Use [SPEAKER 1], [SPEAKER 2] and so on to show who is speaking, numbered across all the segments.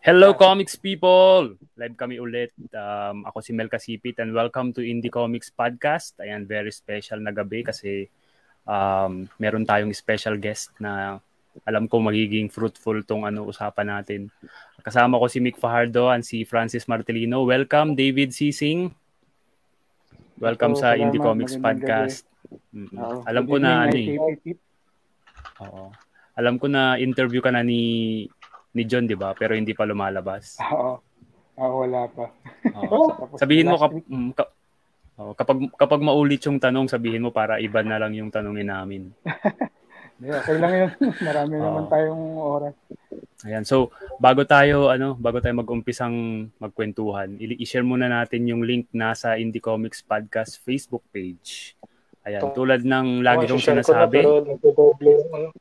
[SPEAKER 1] Hello comics people! Live kami ulit. Um, ako si Mel Kasipit and welcome to Indie Comics Podcast. Ayan, very special na gabi kasi um, meron tayong special guest na alam ko magiging fruitful tong ano usapan natin. Kasama ko si Mick Fajardo and si Francis Martelino. Welcome David Sising. Welcome so, sa Indie Comics Podcast. Mm-hmm. Alam ko na ano eh. Oo. Alam ko na interview ka na ni ni John, 'di ba? Pero hindi pa lumalabas.
[SPEAKER 2] Oo. Ah, wala pa.
[SPEAKER 1] Oo. sabihin mo kap, mm, ka, oh, kapag kapag maulit yung tanong, sabihin mo para iba na lang yung tanongin namin.
[SPEAKER 2] yeah, okay lang 'yun. Marami oh. naman tayong oras.
[SPEAKER 1] Ayan. So, bago tayo ano, bago tayo mag-umpisang magkwentuhan, i-share muna natin yung link nasa Indie Comics Podcast Facebook page. Ayan, tulad ng lagi kong sinasabi. Ano.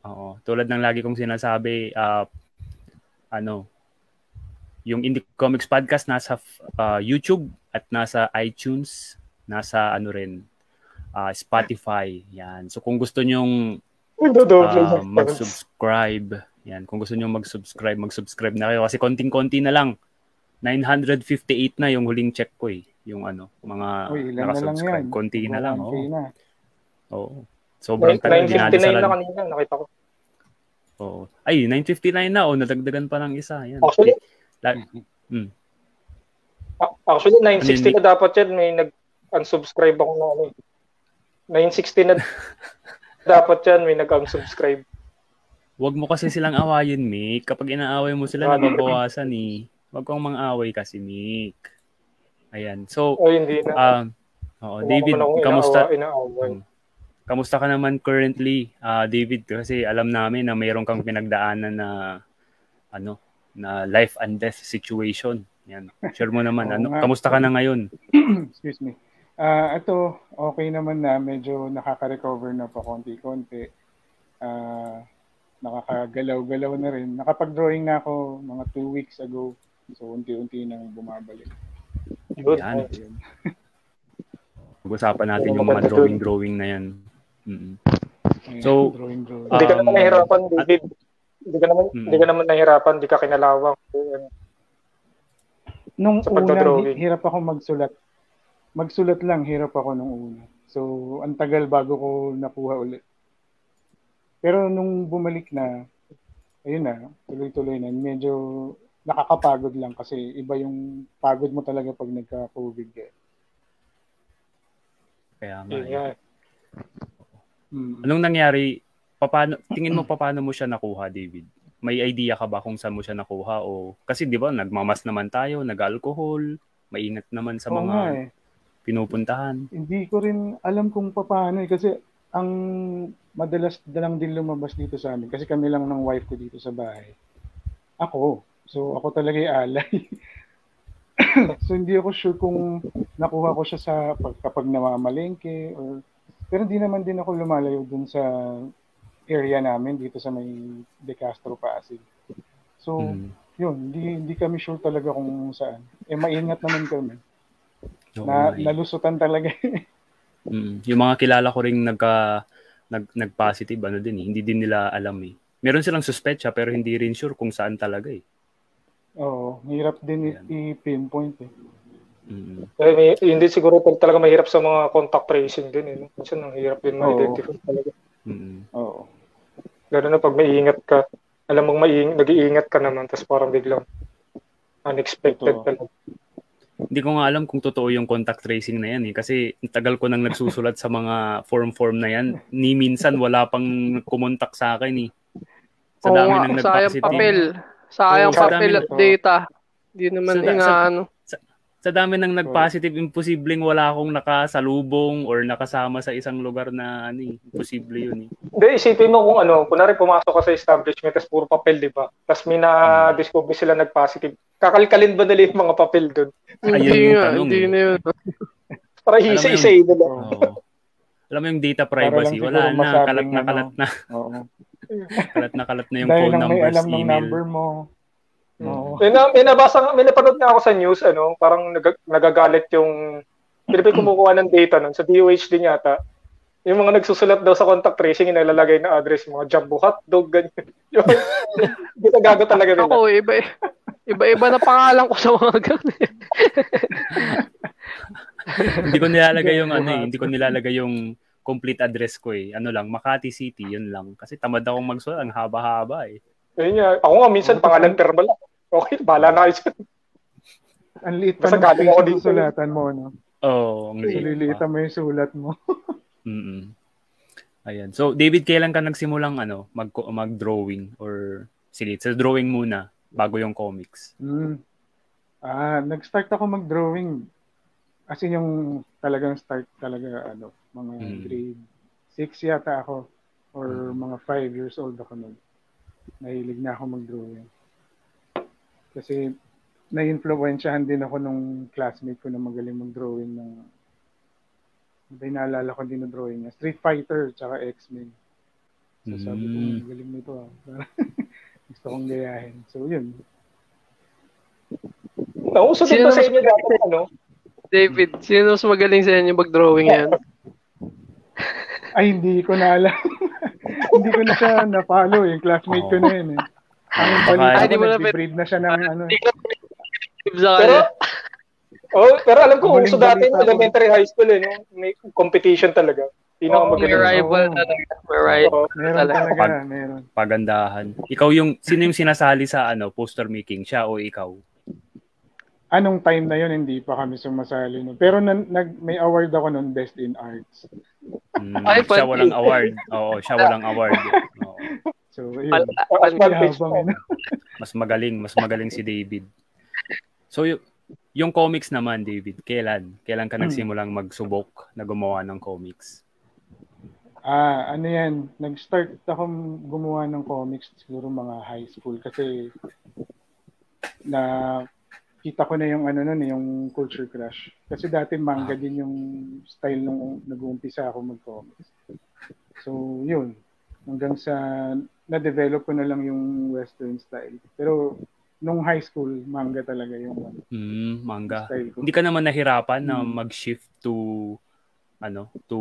[SPEAKER 1] Oo, tulad ng lagi kong sinasabi, uh, ano, yung Indie Comics Podcast nasa uh, YouTube at nasa iTunes, nasa ano rin, uh, Spotify. Yan. So kung gusto nyong uh, mag-subscribe, yan. Kung gusto nyong mag-subscribe, mag-subscribe na kayo kasi konting-konti na lang. 958 na yung huling check ko eh. Yung ano, mga Uy, naka-subscribe. Na konti na lang. Oh. Na. Oo. Sobrang tagal.
[SPEAKER 3] 959 na kanina, nakita ko.
[SPEAKER 1] Oo. Ay, 959 na oh, nadagdagan pa ng isa. Yan.
[SPEAKER 3] Actually, La- mm. Actually, 960 na dapat yan. May nag-unsubscribe ako na ano. 960 na dapat yan. May nag-unsubscribe.
[SPEAKER 1] Huwag mo kasi silang awayin, Mick. Kapag inaaway mo sila, nababawasan eh. Huwag kang mang-away kasi, Mick. Ayan. So,
[SPEAKER 3] oh, hindi na.
[SPEAKER 1] Uh, oo, David, kamusta? Inaawa, Kamusta ka naman currently, uh, David? Kasi alam namin na mayroon kang pinagdaanan na ano, na life and death situation. Yan. Share mo naman. ano, kamusta ka na ngayon?
[SPEAKER 2] Excuse me. Uh, ito, okay naman na. Medyo nakaka-recover na pa konti-konti. Uh, nakakagalaw-galaw na rin. Nakapag-drawing na ako mga two weeks ago. So, unti-unti nang bumabalik.
[SPEAKER 1] Good. Yan. Pag-usapan natin yung mga drawing-drawing na yan. Mm-hmm. So, drawing, drawing.
[SPEAKER 3] Um, hindi ka naman nahihirapan, David. Hindi ka naman, mm-hmm. hindi ka naman nahihirapan, hindi ka kinalawang.
[SPEAKER 2] Nung sa una, hirap ako magsulat. Magsulat lang, hirap ako nung una. So, ang tagal bago ko nakuha ulit. Pero nung bumalik na, ayun na, tuloy-tuloy na. Medyo nakakapagod lang kasi iba yung pagod mo talaga pag nagka-COVID. Eh.
[SPEAKER 1] Kaya nga. Yeah. Hmm. Anong nangyari? Paano, tingin mo paano mo siya nakuha, David? May idea ka ba kung saan mo siya nakuha o kasi 'di ba nagmamas naman tayo, nag-alcohol, maingat naman sa mga eh. pinupuntahan.
[SPEAKER 2] Hindi ko rin alam kung paano eh kasi ang madalas lang din lumabas dito sa amin kasi kami lang ng wife ko dito sa bahay. Ako. So ako talaga yung alay. so hindi ako sure kung nakuha ko siya sa pag, kapag namamalengke or pero hindi naman din ako lumalayo dun sa area namin dito sa may De Castro Pasig. So, mm. yun, hindi, hindi kami sure talaga kung saan. Eh, maingat naman kami. Oo, na, nalusutan talaga.
[SPEAKER 1] mm. Yung mga kilala ko ring nagka, nag, nag-positive, ano din eh. Hindi din nila alam eh. Meron silang suspetsya pero hindi rin sure kung saan talaga eh.
[SPEAKER 2] Oo, hirap din i-pinpoint eh.
[SPEAKER 3] Mm-hmm. Eh, may, hindi siguro talaga mahirap sa mga contact tracing din. Eh. Minsan ang hirap din ma-identify talaga.
[SPEAKER 1] Mm-hmm.
[SPEAKER 2] Oo.
[SPEAKER 3] Gano'n na pag may ingat ka, alam mong may nag-iingat ka naman, tapos parang biglang unexpected Totoo. talaga.
[SPEAKER 1] Hindi ko nga alam kung totoo yung contact tracing na yan eh. Kasi tagal ko nang nagsusulat sa mga form-form na yan. Ni minsan wala pang kumontak sa akin eh.
[SPEAKER 4] Sa dami oh, nang nagpa-positive. Sayang papel. Sayang oh, papel at data. Hindi naman so, inaano
[SPEAKER 1] sa dami ng nag-positive, imposibleng wala akong nakasalubong or nakasama sa isang lugar na ano, eh, imposible yun. Eh.
[SPEAKER 3] Hindi, isipin mo kung ano, kunwari pumasok ka sa establishment, tapos puro papel, di ba? Tapos may na-discover sila nag-positive. Kakalkalin ba nila yung mga papel doon?
[SPEAKER 4] Hindi nga, hindi eh. na yun.
[SPEAKER 3] Para isa-isa yun nila.
[SPEAKER 1] Oh. Alam mo yung data privacy, wala na, kalat na kalat na. Oo. kalat na kalat na yung phone numbers,
[SPEAKER 2] alam email. Ng number mo.
[SPEAKER 3] Oo. May, na, may nabasa, may napanood na ako sa news, ano, parang nag, nagagalit yung, Philippine kumukuha ng data nun, sa DOH din yata, yung mga nagsusulat daw sa contact tracing, inalalagay na address, mga jumbo hotdog, ganyan. Yung, ginagago talaga nila.
[SPEAKER 4] Ako, iba, iba-iba na pangalan ko sa mga ganyan.
[SPEAKER 1] hindi ko nilalagay yung ano eh, hindi ko nilalagay yung complete address ko eh. Ano lang, Makati City, yun lang. Kasi tamad akong magsulat, ang haba-haba eh.
[SPEAKER 3] Ayun nga. Ako nga, minsan oh, pangalan termal lang. Okay, bahala na kayo
[SPEAKER 2] Ang liit pa ng space ng sulatan mo, no?
[SPEAKER 1] Oo, oh, ang liit.
[SPEAKER 2] Liliitan mo yung sulat mo.
[SPEAKER 1] mm Ayan. So, David, kailan ka nagsimulang ano, mag mag-drawing or sige, sa drawing muna bago yung comics?
[SPEAKER 2] Mm. Ah, nag-start ako mag-drawing. As in yung talagang start talaga ano, mga mm. grade 6 yata ako or mm. mga 5 years old ako noon. Nahilig na ako mag-drawing. Kasi na-influensyahan din ako nung classmate ko na magaling mag-drawing ng may naalala ko din na drawing niya. Street Fighter tsaka X-Men. So sabi ko, mm. galing nito ah. Gusto kong gayahin. So yun.
[SPEAKER 3] Nauso din ba sa inyo dati ano?
[SPEAKER 4] David, sino mas magaling sa inyo mag-drawing yan?
[SPEAKER 2] Ay, hindi ko na alam. hindi ko na siya na-follow. Yung classmate oh. ko na yun eh. Ang balita ko, nag-breed na siya ng ano. Hindi
[SPEAKER 3] sa kanya. Oh, pero alam ko, uso dati yung elementary high school eh, no? may competition talaga.
[SPEAKER 4] Pinaka oh, may rival oh. talaga. May rival
[SPEAKER 2] oh, meron talaga. Pag, meron.
[SPEAKER 1] Pagandahan. Ikaw yung, sino yung sinasali sa ano poster making? Siya o ikaw?
[SPEAKER 2] Anong time na yun, hindi pa kami sumasali. No? Pero na, nag, may award ako noon, Best in Arts.
[SPEAKER 1] Mm, Ay, siya walang award. Oo, siya walang award.
[SPEAKER 2] So, yun. Mas,
[SPEAKER 1] mas magaling, mas magaling si David. So, y- yung comics naman, David, kailan? Kailan ka hmm. nagsimulang magsubok na gumawa ng comics?
[SPEAKER 2] Ah, ano yan, nag-start ako gumawa ng comics siguro mga high school kasi na kita ko na yung ano nun, yung culture crush. Kasi dati manga din yung style nung nag-uumpisa ako mag-comics. So, yun. Hanggang sa na-develop ko na lang yung western style. Pero nung high school, manga talaga yung.
[SPEAKER 1] Mm, manga. Hindi ka naman nahirapan mm. na mag-shift to ano, to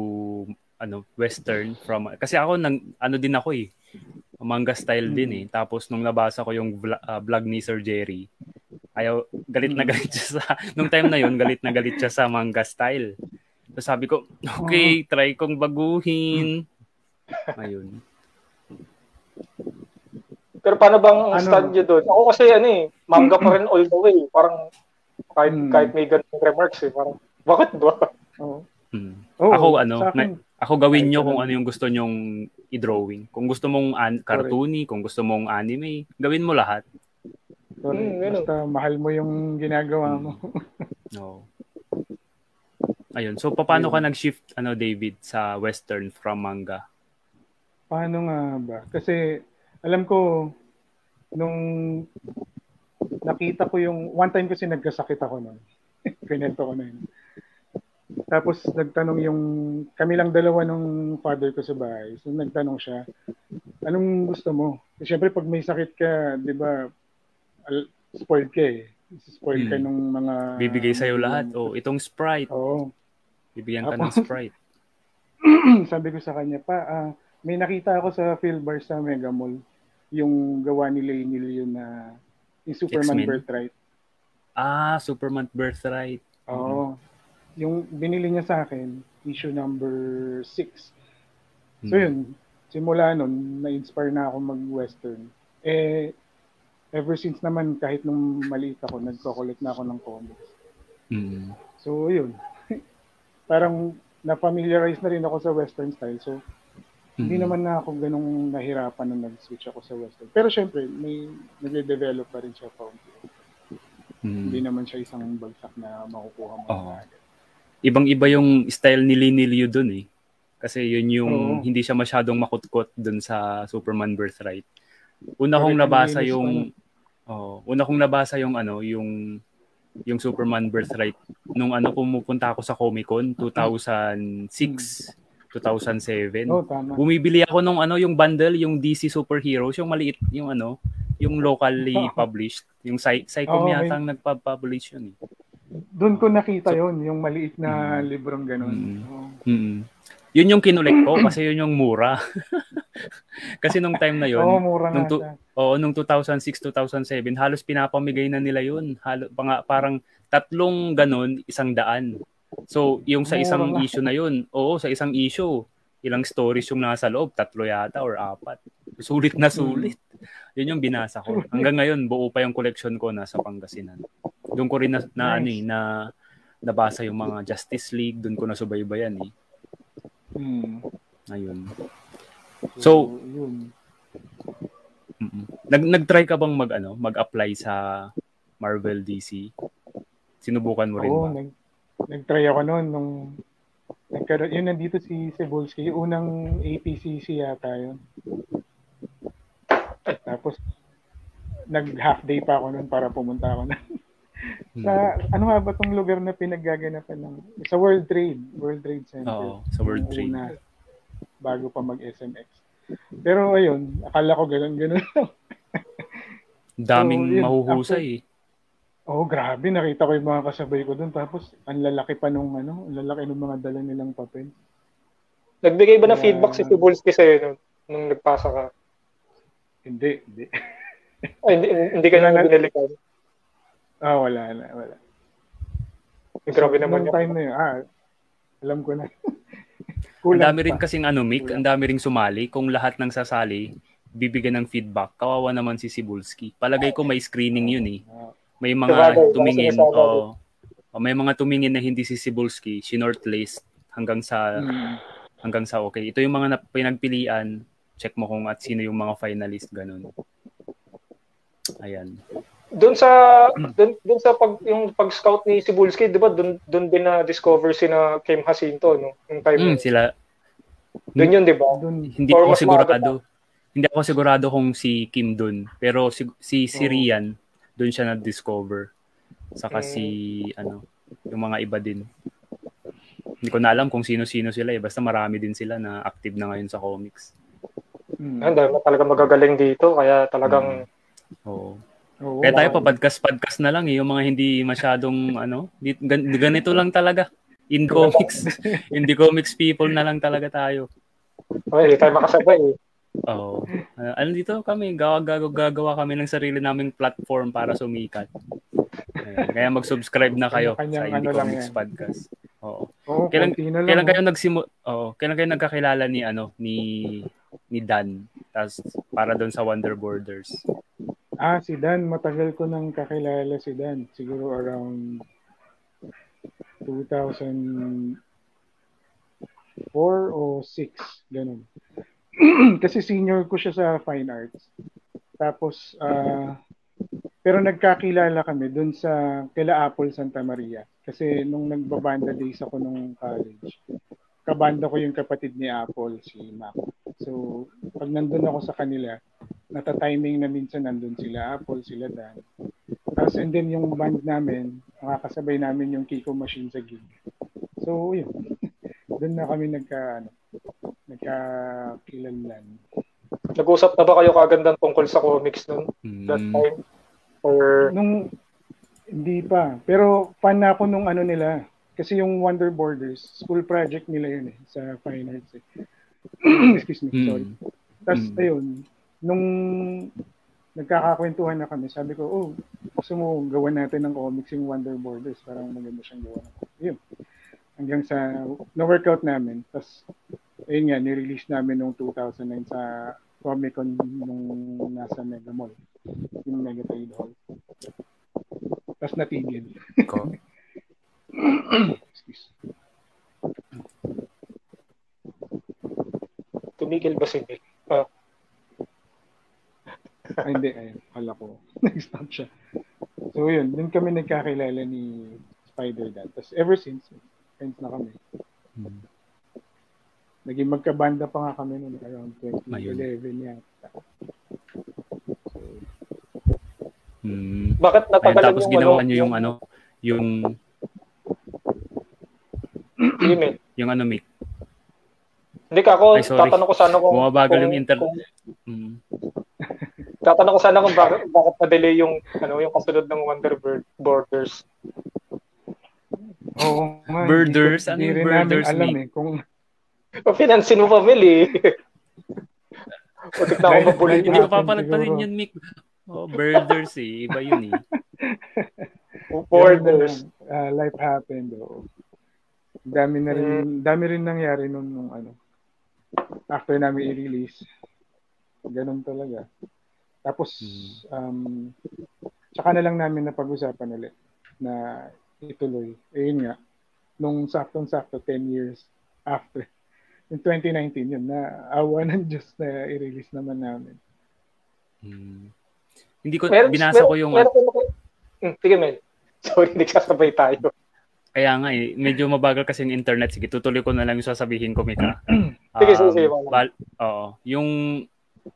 [SPEAKER 1] ano, western from kasi ako nang ano din ako eh. Manga style mm. din eh. Tapos nung nabasa ko yung vlog, uh, vlog ni Sir Jerry, ayaw galit na mm. galit siya sa nung time na yon galit na galit siya sa manga style. So sabi ko, okay, try kong baguhin. Ayun.
[SPEAKER 3] Pero paano bang ano? stand nyo doon? Ako kasi ano eh, manga pa rin all the way. Parang kahit, hmm. kahit may ganung remarks eh. Parang, bakit ba?
[SPEAKER 1] Oh. Hmm. Oh, ako ano, akin, na, ako gawin nyo kung ano yung gusto nyong i-drawing. Kung gusto mong an- cartoony, kung gusto mong anime, gawin mo lahat.
[SPEAKER 2] Sorry, hmm, basta mahal mo yung ginagawa mo.
[SPEAKER 1] Oo. oh. Ayun. So paano ka nag-shift ano David sa western from manga?
[SPEAKER 2] Paano nga ba? Kasi alam ko, nung nakita ko yung, one time kasi nagkasakit ako noon. Pinento ko na yun. Tapos nagtanong yung, kami lang dalawa nung father ko sa bahay. So nagtanong siya, anong gusto mo? Kasi syempre pag may sakit ka, di ba, spoiled ka eh. Spoiled hmm. ka nung mga...
[SPEAKER 1] Bibigay sa'yo lahat. O, oh, itong Sprite.
[SPEAKER 2] Oo. Oh.
[SPEAKER 1] Bibigyan ka ng Sprite.
[SPEAKER 2] sabi ko sa kanya, pa, uh, may nakita ako sa Philbar sa Mega Mall yung gawa ni Lenil yun na yung Superman X-Men. Birthright.
[SPEAKER 1] Ah, Superman Birthright.
[SPEAKER 2] Oo. Mm-hmm. Yung binili niya sa akin, issue number 6. So hmm. yun, simula nun, na-inspire na ako mag-western. Eh, ever since naman, kahit nung maliit ako, nagko-collect na ako ng comics.
[SPEAKER 1] Mm.
[SPEAKER 2] So yun, parang na-familiarize na rin ako sa western style. So hindi mm-hmm. naman na ako ganong nahirapan nung nag-switch ako sa western. Pero syempre, may nagde-develop pa rin siya pa mm-hmm. Hindi naman siya isang bagsak na makukuha mo. Oh.
[SPEAKER 1] Ibang-iba yung style ni Linilio dun eh. Kasi yun yung oh. hindi siya masyadong makutkot dun sa Superman Birthright. Una kong nabasa yung oh, una kong nabasa yung ano, yung yung Superman Birthright nung ano pumupunta ako sa Comic Con 2006. 2007.
[SPEAKER 2] Oh, tama.
[SPEAKER 1] Bumibili ako nung ano, yung bundle, yung DC Superheroes, yung maliit, yung ano, yung locally published. Yung Psy- Psycho oh, yata ang nagpa-publish yun eh.
[SPEAKER 2] Doon ko nakita so, yon yung maliit na mm, librong ganun. Mm,
[SPEAKER 1] oh. mm, Yun yung kinulik ko kasi yun yung mura. kasi nung time na yun,
[SPEAKER 2] oh, mura
[SPEAKER 1] nung, tu- oh, nung 2006, 2007, halos pinapamigay na nila yun. Halo, pang, parang tatlong ganun, isang daan. So, yung sa isang mura issue na yun, oo, sa isang issue, ilang stories yung nasa loob, tatlo yata or apat. Sulit na sulit. Yun yung binasa ko. Hanggang ngayon, buo pa yung collection ko nasa Pangasinan. Doon ko rin na, na, nice. ano, eh, na nabasa yung mga Justice League, doon ko na subaybayan eh.
[SPEAKER 2] Hmm.
[SPEAKER 1] Ayun. So, so yun. Nag nag-try ka bang mag ano, mag-apply sa Marvel DC? Sinubukan mo rin
[SPEAKER 2] Oo,
[SPEAKER 1] ba?
[SPEAKER 2] Nag, nag-try ako noon nung nagkaroon yun nandito si Cebulski, unang APCC yata yun. Tapos nag half day pa ako noon para pumunta ako na sa hmm. ano nga ba tong lugar na pinaggaganapan ng sa World Trade, World Trade Center.
[SPEAKER 1] Oo, sa World Trade. Una,
[SPEAKER 2] bago pa mag-SMX. Pero ayun, akala ko ganun ganun.
[SPEAKER 1] Daming so, yun, mahuhusay.
[SPEAKER 2] Oh, grabe. Nakita ko yung mga kasabay ko doon. Tapos, ang lalaki pa nung ano, ang lalaki ng mga dala nilang papel.
[SPEAKER 3] Nagbigay ba ng feedback si Tibulski sa'yo nung, nung nagpasa ka?
[SPEAKER 2] Hindi, hindi.
[SPEAKER 3] Ay, hindi, hindi ka na binalikan?
[SPEAKER 2] Ah, wala na, wala.
[SPEAKER 3] So, Grabe naman
[SPEAKER 2] yung time na yun. Ah, alam ko na.
[SPEAKER 1] ang dami rin kasing ano, Mick, ang dami ring sumali. Kung lahat ng sasali, bibigyan ng feedback. Kawawa naman si Sibulski. Palagay ko may screening yun eh. May mga tumingin o oh, may mga tumingin na hindi si Sibulski, shortlist hanggang sa mm. hanggang sa okay. Ito yung mga pinagpilian, check mo kung at sino yung mga finalist ganun. Ayan.
[SPEAKER 3] Doon sa doon, doon sa pag yung pag-scout ni Sibulski, 'di ba? Doon doon din na discover si na Kim Jacinto, no? Yung time.
[SPEAKER 1] Mm, sila.
[SPEAKER 3] Doon yun, 'di ba?
[SPEAKER 1] Hindi ako sigurado. Hindi ako sigurado kung si Kim doon, pero si si, si oh. Rian doon siya na-discover. Saka si, ano, yung mga iba din. Hindi ko na alam kung sino-sino sila eh. Basta marami din sila na active na ngayon sa comics.
[SPEAKER 3] Hmm. Ang dami talaga magagaling dito. Kaya talagang...
[SPEAKER 1] Hmm. Oo. Oo. Kaya tayo pa podcast-podcast na lang eh. Yung mga hindi masyadong ano, ganito lang talaga. In comics. Indie comics people na lang talaga tayo.
[SPEAKER 3] Okay, tayo makasabay eh.
[SPEAKER 1] Oo. Uh, ano dito kami, gagawa, gagawa kami ng sarili naming platform para sumikat. Ayan. Kaya mag-subscribe na kayo sa Indie ano Comics Podcast. Oo.
[SPEAKER 2] Oo kailan,
[SPEAKER 1] kailan kayo nagsimu Oo, kailan kayo nagkakilala ni ano ni ni Dan tas para doon sa Wonder Borders?
[SPEAKER 2] Ah, si Dan, matagal ko nang kakilala si Dan. Siguro around 2004 o 6, ganun. kasi senior ko siya sa fine arts. Tapos, uh, pero nagkakilala kami dun sa kila Apple Santa Maria. Kasi nung nagbabanda days ako nung college, kabanda ko yung kapatid ni Apple, si Mac. So, pag nandun ako sa kanila, nata-timing na minsan nandun sila Apple, sila Dan. Tapos, and then yung band namin, makakasabay namin yung Kiko Machine sa gig. So, yun. Doon na kami nagka, ano, nagkakilanlan.
[SPEAKER 3] Nag-usap na ba kayo kagandan tungkol sa comics nun? Mm. That time? Or...
[SPEAKER 2] Nung, hindi pa. Pero fan na ako nung ano nila. Kasi yung Wonder Borders, school project nila yun eh, sa Fine Arts eh. Excuse me, mm. sorry. Tapos mm. ayun, nung nagkakakwentuhan na kami, sabi ko, oh, gusto mo gawan natin ng comics yung Wonder Borders, parang maganda siyang gawa. Yun. Hanggang sa, na-workout namin. Tapos, ayun nga, ni-release namin noong 2009 sa Comic Con nung nasa Mega Mall. Yung Mega Trade Hall. Tapos natigil. Ko. Excuse.
[SPEAKER 3] Tumigil ba si Nick? Ah.
[SPEAKER 2] Ay, hindi. Ayun. Kala ko. Nag-stop siya. So, yun. Doon kami nagkakilala ni Spider-Dad. Tapos, ever since, friends na kami. Hmm. Naging magkabanda pa nga kami noon around 2011 yata. So,
[SPEAKER 1] hmm.
[SPEAKER 3] Bakit natagalan
[SPEAKER 1] tapos yung ginawa ano, niyo yung ano, yung
[SPEAKER 3] email.
[SPEAKER 1] yung ano, Mick?
[SPEAKER 3] Hindi ka ako, Ay, tatanong ko sana kung...
[SPEAKER 1] Bumabagal yung internet. Kung, hmm.
[SPEAKER 3] tatanong ko sana kung bakit, bakit na-delay yung, ano, yung kasunod ng Wonder Borders.
[SPEAKER 2] Oo, oh,
[SPEAKER 1] Birders? Ano yung Birders,
[SPEAKER 2] alam eh, kung
[SPEAKER 3] Pafinansin mo pa, Mel eh. Putik na ako mabulit.
[SPEAKER 1] Hindi ko papalag pa rin yan, Mick. Oh, birders eh. Iba yun eh.
[SPEAKER 3] Borders.
[SPEAKER 2] Uh, life happened. Oh. Dami na rin, mm. dami rin nangyari nung, nung ano. After namin i-release. Ganun talaga. Tapos, hmm. um, tsaka na lang namin na pag-usapan ulit na ituloy. Ayun nga, nung saktong-sakto 10 years after. In 2019 yun, na awa ng Diyos na i-release naman namin.
[SPEAKER 1] Hmm. Hindi ko, meron, binasa meron, ko yung... Meron, meron,
[SPEAKER 3] hmm, sige, Mel. Sorry, nagsasabay tayo.
[SPEAKER 1] Kaya nga eh, medyo mabagal kasi yung internet. Sige, tutuloy ko na lang yung sasabihin ko, Mika.
[SPEAKER 3] Um, sige, sige, sige.
[SPEAKER 1] Bal- oo. Yung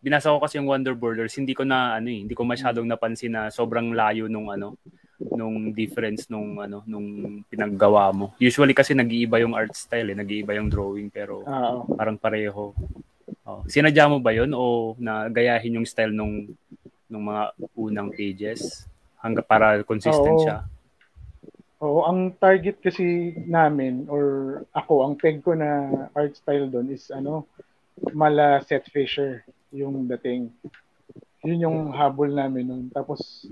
[SPEAKER 1] binasa ko kasi yung Wonder Borders, hindi ko na ano eh, hindi ko masyadong napansin na sobrang layo nung ano, nung difference nung ano, nung pinaggawa mo. Usually kasi nag-iiba yung art style eh, nag-iiba yung drawing pero uh, parang pareho. Oh. Sinadya mo ba 'yon o nagayahin yung style nung nung mga unang pages hanggang para consistent Oo. siya?
[SPEAKER 2] Oo, ang target kasi namin or ako, ang peg ko na art style doon is ano, mala set fisher yung dating. Yun yung habol namin noon. Tapos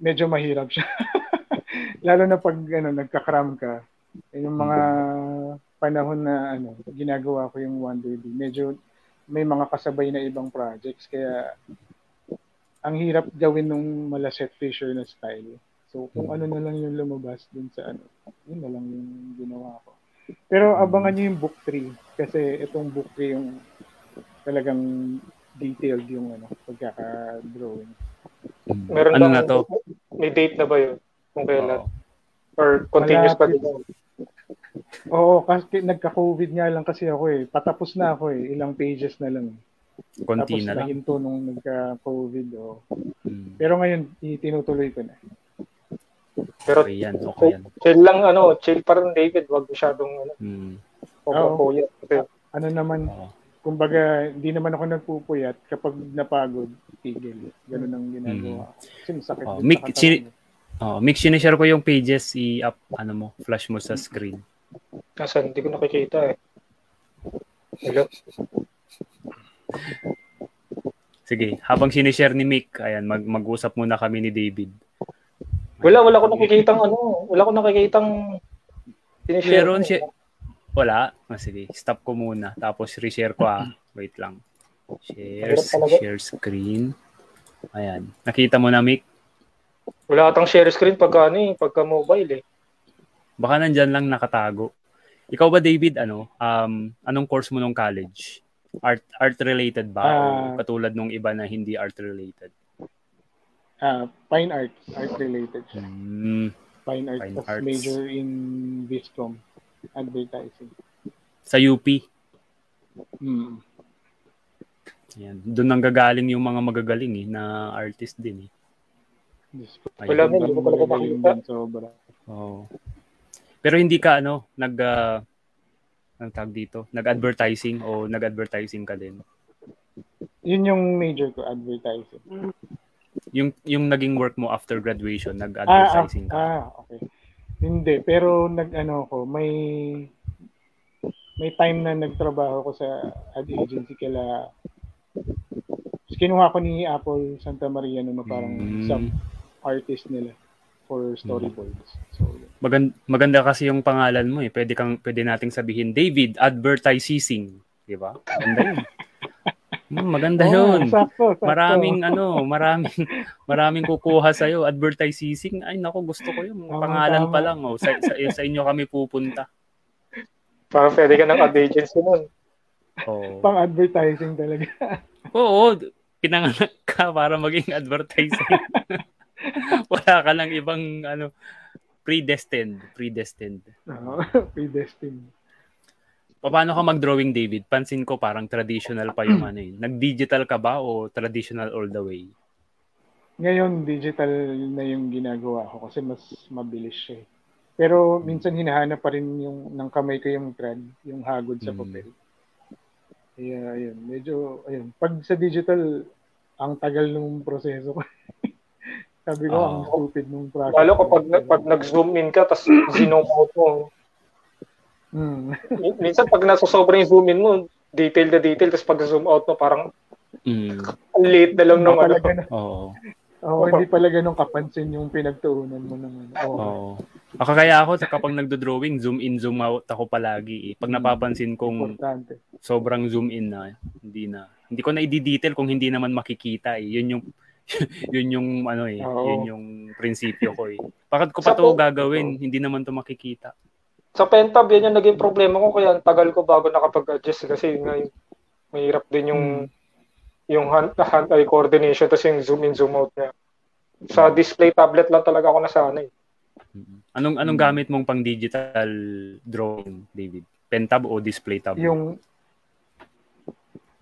[SPEAKER 2] medyo mahirap siya. Lalo na pag ano, nagka-cram ka. Yung mga panahon na ano, ginagawa ko yung Wonder Bee, medyo may mga kasabay na ibang projects kaya ang hirap gawin nung mala set fisher na style. So, kung ano na lang yung lumabas dun sa ano, yun na lang yung ginawa ko. Pero abangan nyo yung book 3 kasi itong book 3 yung talagang detailed yung ano, pagkaka-drawing.
[SPEAKER 3] Meron ano na to? May date na ba yun? Kung kailan? Oh. Or continuous pa din?
[SPEAKER 2] Oo, kasi nagka-COVID nga lang kasi ako eh. Patapos na ako eh. Ilang pages na lang.
[SPEAKER 1] Konti na lang.
[SPEAKER 2] Tapos nung nagka-COVID. Oh. Hmm. Pero ngayon, itinutuloy ko na.
[SPEAKER 3] Pero okay yan, okay yan. Chill lang ano, chill pa rin David, wag masyadong ano.
[SPEAKER 1] Mm.
[SPEAKER 2] Oh, ano naman, oh. Kumbaga, hindi naman ako nagpupuyat kapag napagod, tigil. Ganun ang ginagawa. Mm. Kasi masakit
[SPEAKER 1] oh, Mick, si, oh, Mick, sinishare ko yung pages, i-up, ano mo, flash mo sa screen.
[SPEAKER 3] Kasi hindi ko nakikita eh. Hello?
[SPEAKER 1] Sige, habang sinishare ni Mick, ayan, mag mag-usap muna kami ni David.
[SPEAKER 3] Wala, wala ko nakikitang ano, wala ko nakikitang
[SPEAKER 1] sinishare. Meron siya. Wala. Ah, sige, stop ko muna. Tapos reshare ko ah. Wait lang. Share, share screen. Ayan. Nakita mo na, Mick?
[SPEAKER 3] Wala atang share screen pagka ano eh, pagka mobile eh.
[SPEAKER 1] Baka nandyan lang nakatago. Ikaw ba, David, ano, um, anong course mo nung college? Art art related ba? Uh, o ah. katulad nung iba na hindi art related?
[SPEAKER 2] Uh, fine art, art related siya.
[SPEAKER 1] Mm,
[SPEAKER 2] fine art, fine arts. major in Viscom, advertising.
[SPEAKER 1] Sa UP?
[SPEAKER 2] Hmm.
[SPEAKER 1] Yan. Doon nang gagaling yung mga magagaling eh, na artist din eh.
[SPEAKER 3] Wala mo, hindi ko pala makakita.
[SPEAKER 2] Sobra.
[SPEAKER 1] Oh. Pero hindi ka ano, nag uh, ang tag dito, nag-advertising o nag-advertising ka din?
[SPEAKER 2] Yun yung major ko, advertising.
[SPEAKER 1] Yung yung naging work mo after graduation, nag-advertising
[SPEAKER 2] ah, ah, ka. Ah, okay. Hindi, pero nag-ano ko, may may time na nagtrabaho ko sa ad agency kala kinuha ko ni Apple Santa Maria no, parang mm. some artist nila for storyboards. So,
[SPEAKER 1] maganda, maganda kasi yung pangalan mo eh. Pwede kang pwede nating sabihin David Advertising, 'di ba? Maganda 'yun. Hmm, maganda oh, 'yun.
[SPEAKER 2] Sakto, sakto.
[SPEAKER 1] Maraming ano, maraming maraming kukuha sa iyo advertising. Ay nako, gusto ko 'yung oh, pangalan tama. pa lang oh. Sa, sa, sa inyo kami pupunta.
[SPEAKER 3] Parang pwede ka ng ad agency nun.
[SPEAKER 2] Oh. Pang advertising talaga.
[SPEAKER 1] Oo, pinanganak ka para maging advertising. Wala ka lang ibang ano predestined, predestined.
[SPEAKER 2] Oo, predestined.
[SPEAKER 1] Paano ka mag-drawing, David? Pansin ko parang traditional pa yung ano eh. Nag-digital ka ba o traditional all the way?
[SPEAKER 2] Ngayon, digital na yung ginagawa ko kasi mas mabilis siya. Eh. Pero minsan hinahanap pa rin yung ng kamay ko yung thread, yung hagod sa hmm. papel. Kaya ayun, medyo ayun. Pag sa digital, ang tagal ng proseso ko. Sabi ko, oh. ang stupid nung process.
[SPEAKER 3] Lalo kapag pag nag-zoom in ka, tapos zoom out mo. Mm. Minsan pag nasa sobrang zoom in mo, detail na detail, tapos pag zoom out mo, parang mm. late na lang nung ano.
[SPEAKER 2] Oo. Oo, oh, hindi pala ganun kapansin yung pinagtuunan mo naman.
[SPEAKER 1] Oo. Oh. Ako kaya ako kapag nagdo-drawing, zoom in, zoom out ako palagi. Eh. Pag mm. napapansin kong Importante. sobrang zoom in na, hindi na. Hindi ko na i-detail kung hindi naman makikita eh. Yun yung yun yung ano eh, Oo. yun yung prinsipyo ko eh. Bakit ko pa to gagawin? Hindi naman to makikita.
[SPEAKER 3] Sa Pentab, yan yung naging problema ko kaya tagal ko bago nakapag-adjust kasi ngayon mahirap din yung hmm yung hand, hand eye coordination tapos yung zoom in zoom out niya. Sa display tablet lang talaga ako nasanay.
[SPEAKER 1] Anong anong gamit mong pang digital drawing, David? Pen tab o display tab?
[SPEAKER 2] Yung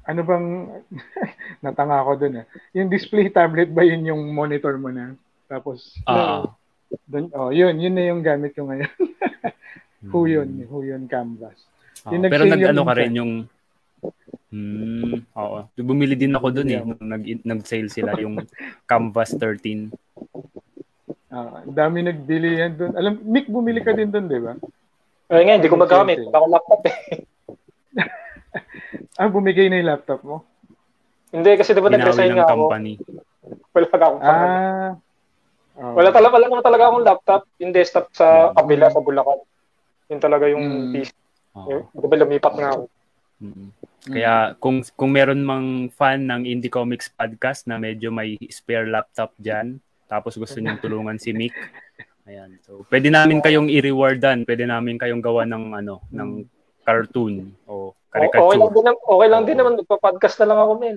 [SPEAKER 2] ano bang natanga ako dun eh. Yung display tablet ba yun yung monitor mo na? Tapos
[SPEAKER 1] uh,
[SPEAKER 2] dun, oh, yun, yun na yung gamit ko ngayon. Who yun? Who yun canvas.
[SPEAKER 1] Uh, yung pero nag-ano ka rin yung Hmm, oo. Bumili din ako doon eh nung nag nag-sale sila yung Canvas 13.
[SPEAKER 2] Ah, uh, dami nagbili yan doon. Alam, Nick, bumili ka din doon, 'di ba?
[SPEAKER 3] Ay, nga, hindi ko magamit. Wala akong laptop eh.
[SPEAKER 2] ah, bumigay na yung laptop mo?
[SPEAKER 3] Hindi, kasi diba nag-resign nga ako. company. Wala ka akong
[SPEAKER 2] Ah.
[SPEAKER 3] Oh. Wala talaga, wala talaga akong laptop. Yung desktop sa kabila, sa Bulacan. Yun talaga yung mm. PC. Oh. Diba lumipat nga ako.
[SPEAKER 1] Mm-hmm. Kaya kung kung meron mang fan ng Indie Comics podcast na medyo may spare laptop diyan, tapos gusto niyo tulungan si Mick, ayan. So, pwede namin kayong i-rewardan, pwede namin kayong gawa ng ano, ng cartoon o caricature.
[SPEAKER 3] Okay lang din, okay lang din naman magpa-podcast na lang ako, men.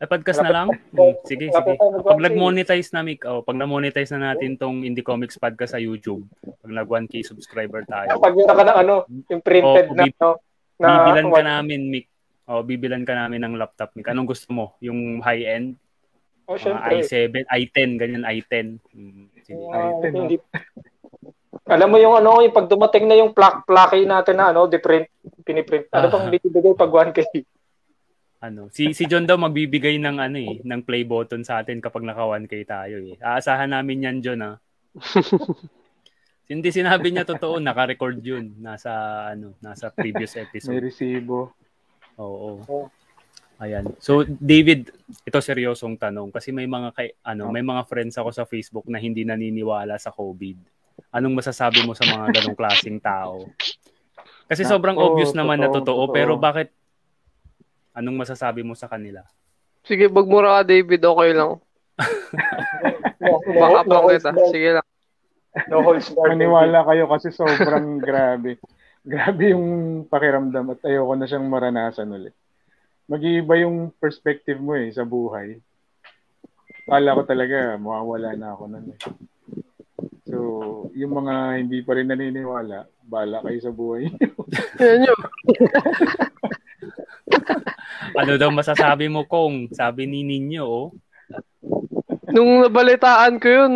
[SPEAKER 1] Ay, podcast na lang? Hmm, sige, sige. Pag nag-monetize na, Mick, oh, pag na-monetize na natin tong Indie Comics podcast sa YouTube, pag nag 1K subscriber tayo.
[SPEAKER 3] Pag yun ka ng ano, yung printed oh, na, no?
[SPEAKER 1] Na, bibilan ka namin, Mick, o, bibilan ka namin ng laptop, Mick. Anong gusto mo? Yung high-end?
[SPEAKER 3] Oh, syempre.
[SPEAKER 1] i7, i10, ganyan i10. Hmm, sige.
[SPEAKER 3] Uh, i10, hindi. Alam mo yung ano, yung pag dumating na yung plaque plaque natin na ano, de-print, piniprint. Ano pang uh, bibigay pag 1K?
[SPEAKER 1] Ano, si si John daw magbibigay ng ano eh, ng play button sa atin kapag naka 1K tayo eh. Aasahan namin 'yan, John ah. Hindi sinabi niya totoo, naka-record 'yun nasa ano, nasa previous episode.
[SPEAKER 2] May resibo.
[SPEAKER 1] Oo. Ayan. So David, ito seryosong tanong kasi may mga kay ano, may mga friends ako sa Facebook na hindi naniniwala sa COVID. Anong masasabi mo sa mga ganong klaseng tao? Kasi sobrang oh, obvious naman totoo, na totoo, totoo, pero bakit anong masasabi mo sa kanila?
[SPEAKER 4] Sige, bagmura ka David, okay lang. Baka pa kita. Sige lang.
[SPEAKER 2] No holds barred. Maniwala kayo kasi sobrang grabe grabe yung pakiramdam at ayoko na siyang maranasan ulit. Mag-iiba yung perspective mo eh sa buhay. Kala ko talaga mawawala na ako nun eh. So, yung mga hindi pa rin naniniwala, bala kayo sa buhay niyo.
[SPEAKER 4] Yan yun.
[SPEAKER 1] ano daw masasabi mo, Kong? Sabi ni Ninyo, oh.
[SPEAKER 4] Nung nabalitaan ko yun,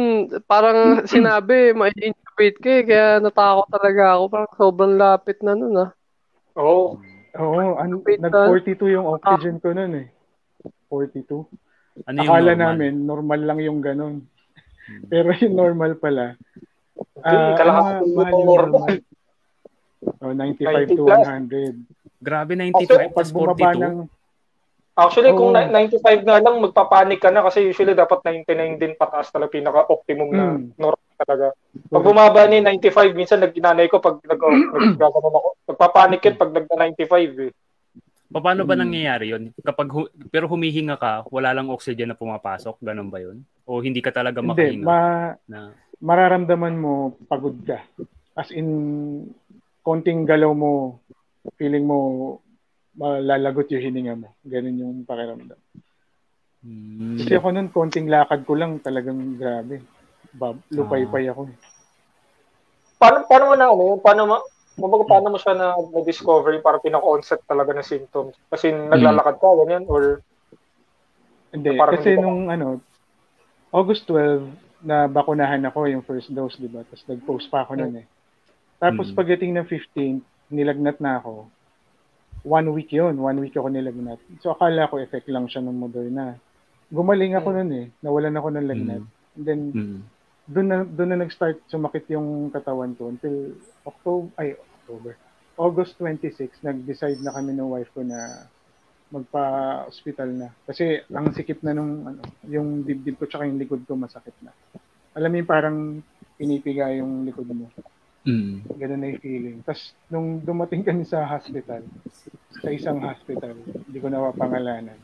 [SPEAKER 4] parang sinabi, may intubate ka eh, kaya natakot talaga ako. Parang sobrang lapit na nun ah.
[SPEAKER 3] Oo.
[SPEAKER 2] Oh. Oo, oh, ano, nag-42 yung oxygen ko nun eh. 42. Ano yung Akala normal? namin, normal lang yung ganun. Hmm. Pero yung normal pala,
[SPEAKER 3] uh, uh, mahal yung normal.
[SPEAKER 2] Oh, 95 to 100.
[SPEAKER 1] Grabe, 95 plus 42. Ng,
[SPEAKER 3] Actually, oh. kung 95 nga lang, magpapanik ka na kasi usually dapat 99 din pataas talaga pinaka-optimum na mm. normal talaga. Pag bumaba ni 95, minsan nagkinanay ko pag nag nagkakaroon ako. Magpapanik yun pag nagka-95 eh.
[SPEAKER 1] Paano ba hmm. nangyayari yun? Kapag hu- pero humihinga ka, wala lang oxygen na pumapasok, ganun ba yun? O hindi ka talaga makahinga?
[SPEAKER 2] Hindi, ma- na... mararamdaman mo pagod ka. As in, konting galaw mo, feeling mo malalagot yung hininga mo. Ganun yung pakiramdam. Hmm. Kasi ako nun, konting lakad ko lang talagang grabe. Bab, lupay-pay ako. Eh.
[SPEAKER 3] Paano, paano mo na ano yun? Paano mo, Kumbaga, paano mo siya na na-discover yung parang pinaka-onset talaga ng symptoms? Kasi naglalakad ka, ganyan, or...
[SPEAKER 2] Hindi, kasi nung ano, August 12, na bakunahan ako yung first dose, di ba? Tapos nag-post pa ako nun eh. Tapos mm. pagdating ng 15, nilagnat na ako one week yun. One week ako nilagnat. So, akala ko effect lang siya ng Moderna. Gumaling ako mm. nun eh. Nawalan ako ng lagnat. Mm. And then, mm. doon na, doon na nag-start sumakit yung katawan ko until October, ay, October. August 26, nag-decide na kami ng wife ko na magpa-hospital na. Kasi ang sikip na nung ano, yung dibdib ko tsaka yung likod ko masakit na. Alam mo yung parang pinipiga yung likod mo.
[SPEAKER 1] Mm.
[SPEAKER 2] Ganun na yung feeling. Tapos nung dumating kami sa hospital, sa isang hospital, hindi ko na pangalanan.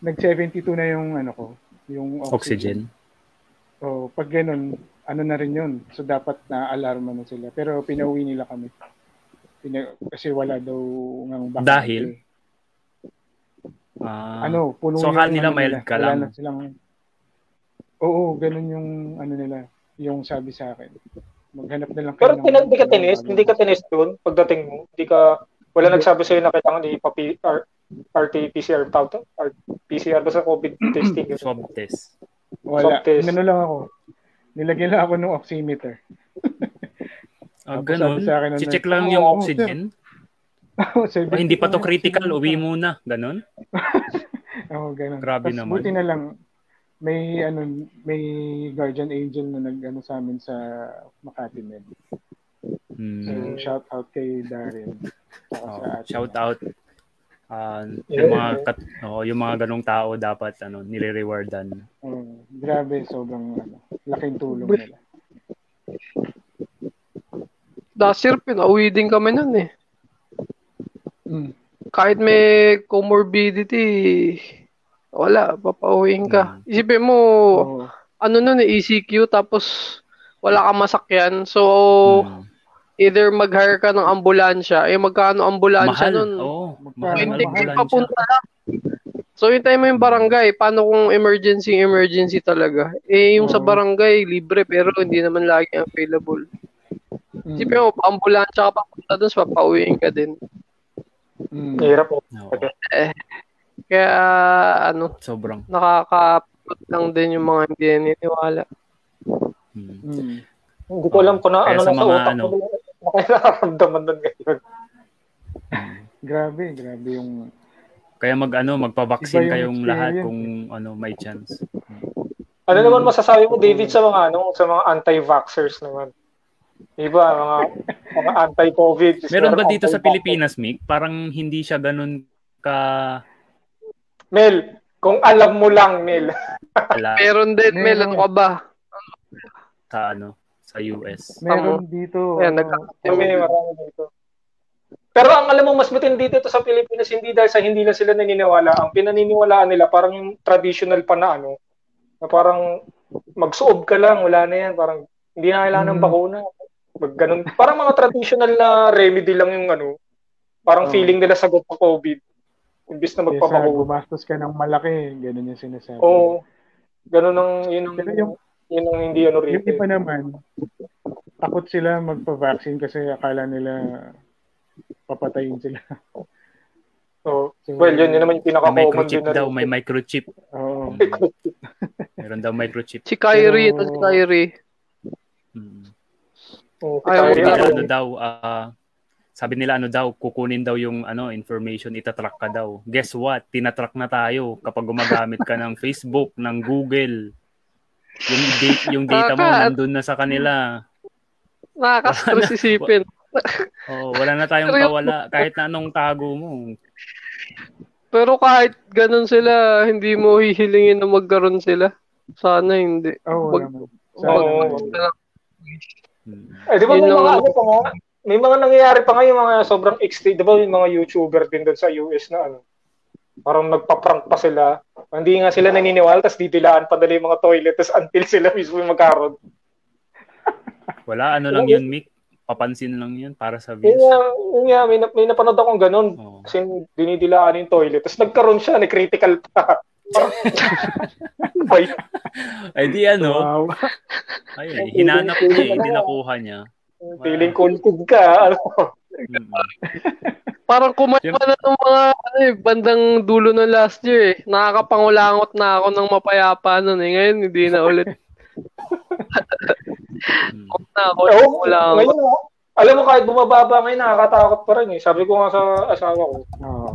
[SPEAKER 2] Nag-72 na yung ano ko, yung
[SPEAKER 1] Oxygen.
[SPEAKER 2] oxygen. So, pag ganun, ano na rin yun. So, dapat na-alarma na sila. Pero pinauwi nila kami. Pina- kasi wala daw ng bakante.
[SPEAKER 1] Dahil? Ah,
[SPEAKER 2] ano, puno
[SPEAKER 1] so, akala nila
[SPEAKER 2] ano
[SPEAKER 1] mild ka
[SPEAKER 2] Wala
[SPEAKER 1] lang.
[SPEAKER 2] na silang... Oo, ganun yung ano nila, yung sabi sa akin. Maghanap na lang
[SPEAKER 3] Pero
[SPEAKER 2] ng-
[SPEAKER 3] tin- hindi ka tinis, hindi ka tinis doon pagdating mo. Hindi ka, wala nagsabi sa'yo na kailangan ipapi, R, RT-PCR tawag to? PCR ba sa COVID testing?
[SPEAKER 1] swab test.
[SPEAKER 2] Wala.
[SPEAKER 3] swab test.
[SPEAKER 2] Ano lang ako. Nilagyan lang ako ng oximeter.
[SPEAKER 1] Ah,
[SPEAKER 2] Tapos
[SPEAKER 1] ganun.
[SPEAKER 2] akin
[SPEAKER 1] Si-check
[SPEAKER 2] nurse,
[SPEAKER 1] lang
[SPEAKER 2] "Oo,
[SPEAKER 1] yung
[SPEAKER 2] oo,
[SPEAKER 1] oxygen.
[SPEAKER 2] Sabi
[SPEAKER 1] Ah, hindi pa to
[SPEAKER 2] ko,
[SPEAKER 1] critical, uwi muna. Ganun?
[SPEAKER 2] Oo, ganun.
[SPEAKER 1] Grabe
[SPEAKER 2] Tas
[SPEAKER 1] naman.
[SPEAKER 2] Buti na lang, may ano may guardian angel na nag ano sa amin sa Makati Med. So,
[SPEAKER 1] Hmm.
[SPEAKER 2] shout out kay Darren.
[SPEAKER 1] Oh, shout out. Ah,
[SPEAKER 3] Yeah.
[SPEAKER 1] yung mga kat, oh, yung mga ganong tao dapat ano nire-rewardan.
[SPEAKER 2] Mm, grabe, sobrang ano, laking tulong nila.
[SPEAKER 4] Last year, pinauwi din kami nun eh.
[SPEAKER 2] Mm.
[SPEAKER 4] Kahit may comorbidity, wala, papauwiin ka.
[SPEAKER 1] Mm.
[SPEAKER 4] Isipin mo,
[SPEAKER 2] Oo.
[SPEAKER 4] ano nun eh, ECQ, tapos wala kang masakyan. So,
[SPEAKER 1] Hmm.
[SPEAKER 4] either mag-hire ka ng ambulansya, eh magkano ambulansya
[SPEAKER 1] mahal.
[SPEAKER 4] nun?
[SPEAKER 1] Mahal
[SPEAKER 2] mahal?
[SPEAKER 1] Ambulansya.
[SPEAKER 4] papunta lang. So, hintay mo yung barangay. Paano kung emergency, emergency talaga? Eh, yung sa
[SPEAKER 2] Oo.
[SPEAKER 4] barangay, libre, pero hindi naman lagi available.
[SPEAKER 2] Mm.
[SPEAKER 4] Isipin mo, ambulansya ka papunta dun, so papauwiin ka din.
[SPEAKER 2] Mm.
[SPEAKER 3] Hirap po.
[SPEAKER 1] Oo,
[SPEAKER 4] Kaya, ano,
[SPEAKER 1] sobrang.
[SPEAKER 4] nakakapot lang din yung mga hindi naniniwala.
[SPEAKER 1] Hmm.
[SPEAKER 2] Mm.
[SPEAKER 3] Hindi ko alam kung na,
[SPEAKER 1] Kaya
[SPEAKER 3] ano
[SPEAKER 1] sa
[SPEAKER 3] na sa
[SPEAKER 1] mga
[SPEAKER 3] utak
[SPEAKER 1] ano-
[SPEAKER 3] ko. Kaya nakaramdaman nun ngayon?
[SPEAKER 2] Grabe, grabe yung
[SPEAKER 1] Kaya mag ano,
[SPEAKER 2] yung
[SPEAKER 1] kayong lahat kung ano may chance.
[SPEAKER 3] Ano naman masasabi mo, David, sa mga ano, sa mga anti-vaxxers naman? Iba, mga, mga anti-COVID.
[SPEAKER 1] Meron ba dito sa. Pilipinas, Mick? Parang hindi siya ganun ka
[SPEAKER 3] Mel, kung alam mo lang, Mel.
[SPEAKER 4] Meron din, Mel, ano ka ba?
[SPEAKER 1] sa ano sa US.
[SPEAKER 2] meron dito.
[SPEAKER 4] Ayan,
[SPEAKER 2] ano,
[SPEAKER 4] nagka-
[SPEAKER 3] Kami, marami dito. Pero ang alam mo, mas matindi dito sa Pilipinas, hindi dahil sa hindi lang sila naniniwala. Ang pinaniniwalaan nila, parang traditional pa na ano, na parang magsuob ka lang, wala na yan. Parang hindi na kailangan ng
[SPEAKER 2] Mm.
[SPEAKER 3] bakuna. Mag, ganun. Parang mga traditional na remedy lang yung ano, parang
[SPEAKER 2] Oo.
[SPEAKER 3] feeling nila sagot sa COVID. Imbis na
[SPEAKER 2] Kesa
[SPEAKER 3] magpapakuna.
[SPEAKER 2] gumastos ka ng malaki, ganun yung sinasabi.
[SPEAKER 3] Oo. Ganun ang, yun ang,
[SPEAKER 2] yung-
[SPEAKER 3] yun ang hindi ano
[SPEAKER 2] Yung
[SPEAKER 3] rito.
[SPEAKER 2] iba naman, takot sila magpa-vaccine kasi akala nila papatayin sila.
[SPEAKER 3] So,
[SPEAKER 2] So,
[SPEAKER 3] well, yun, yun naman yung
[SPEAKER 1] May
[SPEAKER 3] pinaka-common
[SPEAKER 1] microchip
[SPEAKER 3] din
[SPEAKER 1] daw,
[SPEAKER 3] rin.
[SPEAKER 1] may microchip.
[SPEAKER 2] Oo.
[SPEAKER 1] Meron daw microchip.
[SPEAKER 4] Si Kyrie, ito si Kyrie.
[SPEAKER 1] Mm.
[SPEAKER 3] Oo,
[SPEAKER 4] Ayaw
[SPEAKER 1] Sabi
[SPEAKER 3] kaya-
[SPEAKER 1] nila
[SPEAKER 4] Ayaw.
[SPEAKER 1] ano daw, ah, sabi nila ano daw, kukunin daw yung ano information, itatrack ka daw. Guess what? Tinatrack na tayo kapag gumagamit ka ng Facebook, ng Google. Yung date, yung data mo nandun na sa kanila.
[SPEAKER 4] Nakaka-stress isipin.
[SPEAKER 1] Oh, wala na tayong kawala kahit na anong tago mo.
[SPEAKER 4] Pero kahit ganun sila, hindi mo hihilingin na magkaroon sila. Sana hindi.
[SPEAKER 2] Oo,
[SPEAKER 4] Wag-
[SPEAKER 2] naman.
[SPEAKER 3] Oo.
[SPEAKER 2] Sana
[SPEAKER 3] Oo.
[SPEAKER 2] naman.
[SPEAKER 1] Hmm.
[SPEAKER 3] Eh, di ba
[SPEAKER 4] Yun
[SPEAKER 3] may
[SPEAKER 4] lang
[SPEAKER 3] mga may mga nangyayari pa ngayon, mga sobrang extreme, di ba may mga YouTuber din doon sa US na ano, parang nagpa-prank pa sila. Hindi nga sila naniniwala, tapos didilaan pa nila yung mga toilet, tapos until sila mismo yung magkaroon.
[SPEAKER 1] Wala, ano lang yun, Mick. Papansin lang yun para sa views.
[SPEAKER 3] yun nga, may, may napanood akong ganun.
[SPEAKER 1] Oh.
[SPEAKER 3] Kasi dinidilaan yung toilet, tapos nagkaroon siya, nag-critical pa. Ay,
[SPEAKER 1] Ay di ano,
[SPEAKER 2] Wow.
[SPEAKER 1] ay, hinanap niya, hindi nakuha niya.
[SPEAKER 3] Feeling kulkod ka. Ano?
[SPEAKER 1] Mm.
[SPEAKER 4] Parang kumain pa na ng mga ano, eh, bandang dulo ng last year eh. Nakakapangulangot na ako ng mapayapa nun eh. Ngayon, hindi na ulit.
[SPEAKER 1] Mm.
[SPEAKER 4] na ako ulangot.
[SPEAKER 3] ngayon, alam mo, kahit bumababa ngayon, nakakatakot pa rin eh. Sabi ko nga sa asawa ko,
[SPEAKER 2] Oo.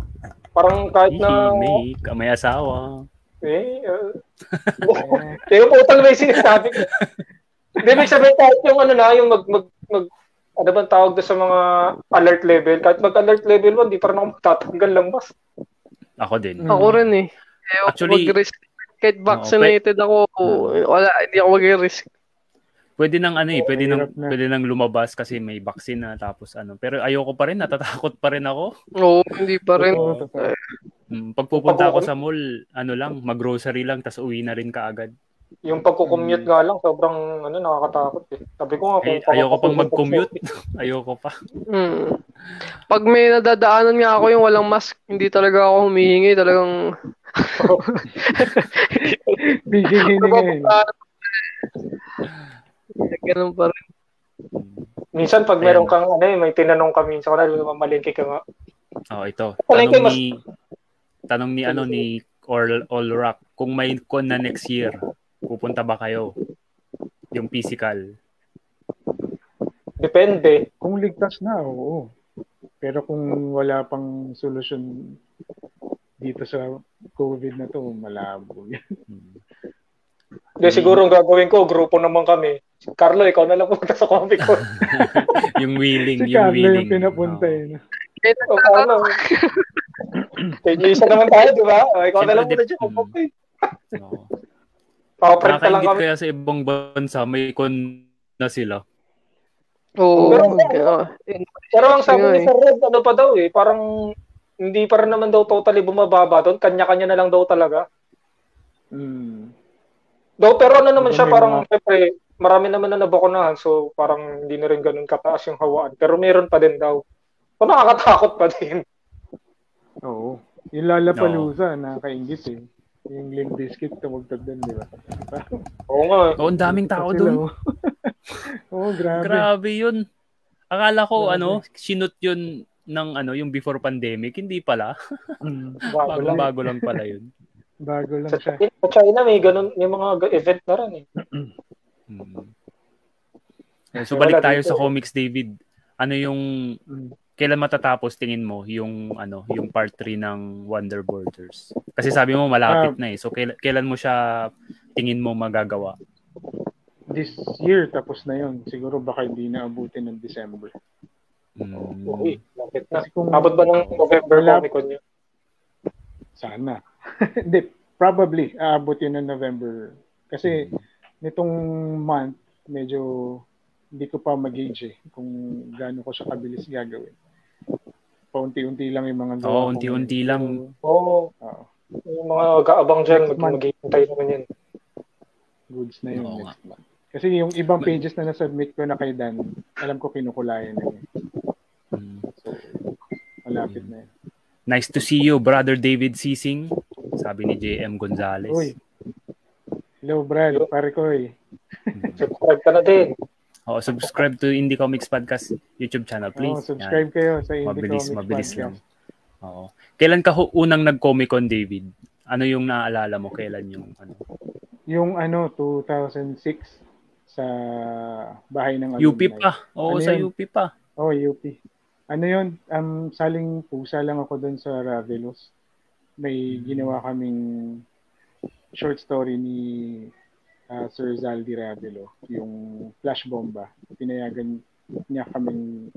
[SPEAKER 3] parang kahit na,
[SPEAKER 1] Mick, may asawa.
[SPEAKER 3] eh, uh, Eh, yung utang na yung sinasabi ko. Hindi, may sabihin kahit yung ano na, yung mag, mag, mag, ano bang tawag doon sa mga alert level? Kahit mag-alert level 1, di pa rin ako magtatanggal lang mas.
[SPEAKER 1] Ako din.
[SPEAKER 4] Ako rin eh. Ayaw
[SPEAKER 1] Actually-
[SPEAKER 4] mag-risk. Kahit vaccinated ako, wala, hindi ako mag-risk.
[SPEAKER 1] Pwede nang ano eh, pwede nang
[SPEAKER 2] na.
[SPEAKER 1] pwede nang lumabas kasi may vaccine na tapos ano. Pero ayoko pa rin, natatakot pa rin ako.
[SPEAKER 4] Oo, hindi pa rin.
[SPEAKER 1] Mm, Pag pupunta ako sa mall, ano lang, mag-grocery lang tas uwi na rin kaagad.
[SPEAKER 3] Yung pagkukommute nga lang, sobrang ano, nakakatakot eh. Sabi ko nga,
[SPEAKER 1] Ay,
[SPEAKER 3] kung
[SPEAKER 1] ayoko pang mag-commute. ayoko pa.
[SPEAKER 4] Hmm. Pag may nadadaanan nga ako yung walang mask, hindi talaga ako humihingi. Talagang
[SPEAKER 2] Bigay
[SPEAKER 3] Ano
[SPEAKER 2] ngayon.
[SPEAKER 4] ganun pa rin.
[SPEAKER 3] Minsan pag meron kang ano eh, may tinanong kami sa kanila, mamalingki ka nga.
[SPEAKER 1] Oh, ito. Tanong ni tanong ni ano ni All, All Rock, kung may con na next year, pupunta ba kayo? Yung physical.
[SPEAKER 3] Depende.
[SPEAKER 2] Kung ligtas na, oo. Pero kung wala pang solusyon dito sa COVID na to, malabo yan.
[SPEAKER 1] Hmm.
[SPEAKER 3] Hindi, siguro ang gagawin ko, grupo naman kami. Carlo, ikaw na lang pumunta sa Comic Con.
[SPEAKER 1] yung willing,
[SPEAKER 2] Si
[SPEAKER 1] yung
[SPEAKER 2] Carlo
[SPEAKER 1] willing.
[SPEAKER 2] yung pinapunta eh.
[SPEAKER 3] o, Carlo. Kaya isa naman tayo, di ba? O, ikaw na lang muna dyan.
[SPEAKER 1] dip-
[SPEAKER 3] Okay.
[SPEAKER 1] Oo.
[SPEAKER 3] Papaprint na lang kami.
[SPEAKER 1] kaya sa ibang bansa, may con na sila.
[SPEAKER 4] Oo.
[SPEAKER 3] Pero-
[SPEAKER 4] yeah.
[SPEAKER 3] Pero ang sabi ni Sir Red, ano pa daw eh, parang hindi pa rin naman daw totally bumababa doon. Kanya-kanya na lang daw talaga.
[SPEAKER 2] Hmm.
[SPEAKER 3] Daw, pero ano naman
[SPEAKER 2] Diba
[SPEAKER 3] siya, parang, syempre, marami naman na nabakunahan, so parang hindi na rin ganun kataas yung hawaan. Pero meron pa din daw. So, nakakatakot pa din.
[SPEAKER 2] Oo. Yung Lollapalooza, nakakaingit eh. Yung Limp Bizkit, tumugtog doon, di ba?
[SPEAKER 3] Oo nga. eh.
[SPEAKER 1] Oo, ang daming tao doon.
[SPEAKER 2] oh. Oo, grabe.
[SPEAKER 1] Grabe yun. Akala ko,
[SPEAKER 2] Grabe.
[SPEAKER 1] ano, sinut yun ng ano, yung before pandemic. Hindi pala.
[SPEAKER 2] Mm,
[SPEAKER 3] Bago lang.
[SPEAKER 1] Bago-bago lang pala yun.
[SPEAKER 2] Bago lang
[SPEAKER 3] Sa,
[SPEAKER 2] siya.
[SPEAKER 3] sa China, may ganun, may mga ga- event na rin eh.
[SPEAKER 1] Hmm. So,
[SPEAKER 3] Wala
[SPEAKER 1] balik tayo sa
[SPEAKER 3] eh.
[SPEAKER 1] comics, David. Ano yung,
[SPEAKER 2] Mm.
[SPEAKER 1] Kailan matatapos tingin mo yung, ano, yung part 3 ng Wonder Borders? Kasi sabi mo, malapit
[SPEAKER 2] Ah.
[SPEAKER 1] na eh. So, kailan, kailan mo siya tingin mo magagawa?
[SPEAKER 2] This year, tapos na yun. Siguro baka hindi na abutin ng December.
[SPEAKER 1] Hmm.
[SPEAKER 3] Uy, lapit na.
[SPEAKER 2] Kasi kung
[SPEAKER 3] Abot ba ng November
[SPEAKER 2] Wala-
[SPEAKER 3] Comic Con niya?
[SPEAKER 2] Sana. Hindi, probably aabot yun ng November. Kasi nitong month, medyo hindi ko pa mag-gauge eh kung gaano ko siya kabilis gagawin. Paunti-unti lang yung mga
[SPEAKER 1] Oo,
[SPEAKER 2] ko
[SPEAKER 1] unti-unti lang.
[SPEAKER 3] Oo.
[SPEAKER 2] oo,
[SPEAKER 3] Yung mga gaabang dyan, mag- maghihintay naman yan.
[SPEAKER 2] goods na yun.
[SPEAKER 1] Oo
[SPEAKER 2] next month. Kasi yung ibang pages na nasubmit ko na kay Dan, alam ko kinukulayan na yun.
[SPEAKER 1] Hmm.
[SPEAKER 2] So, malapit na yun.
[SPEAKER 1] Nice to see you, Brother David Sising. Sabi ni JM Gonzalez.
[SPEAKER 2] Uy. Hello, Brad. Pare ko eh.
[SPEAKER 3] Subscribe ka na din.
[SPEAKER 1] Oo, subscribe to Indie Comics Podcast YouTube channel, please.
[SPEAKER 2] Oh, subscribe kayo sa
[SPEAKER 1] Yan.
[SPEAKER 2] Indie
[SPEAKER 1] Mabilis,
[SPEAKER 2] Comics
[SPEAKER 1] mabilis
[SPEAKER 2] Podcast.
[SPEAKER 1] lang. Oo. Kailan ka unang nag-Comic Con, David? Ano yung naaalala mo? Kailan yung ano?
[SPEAKER 2] Yung ano, 2006 sa bahay ng
[SPEAKER 1] UP
[SPEAKER 2] alumni.
[SPEAKER 1] pa. Oo,
[SPEAKER 2] Ano
[SPEAKER 1] sa
[SPEAKER 2] yun?
[SPEAKER 1] UP pa.
[SPEAKER 2] Oh, UP. Ano yun? Um, saling pusa lang ako doon sa Ravelos. May ginawa kaming short story ni ah, Sir Zaldi Ravelo, yung Flash Bomba. Pinayagan niya kaming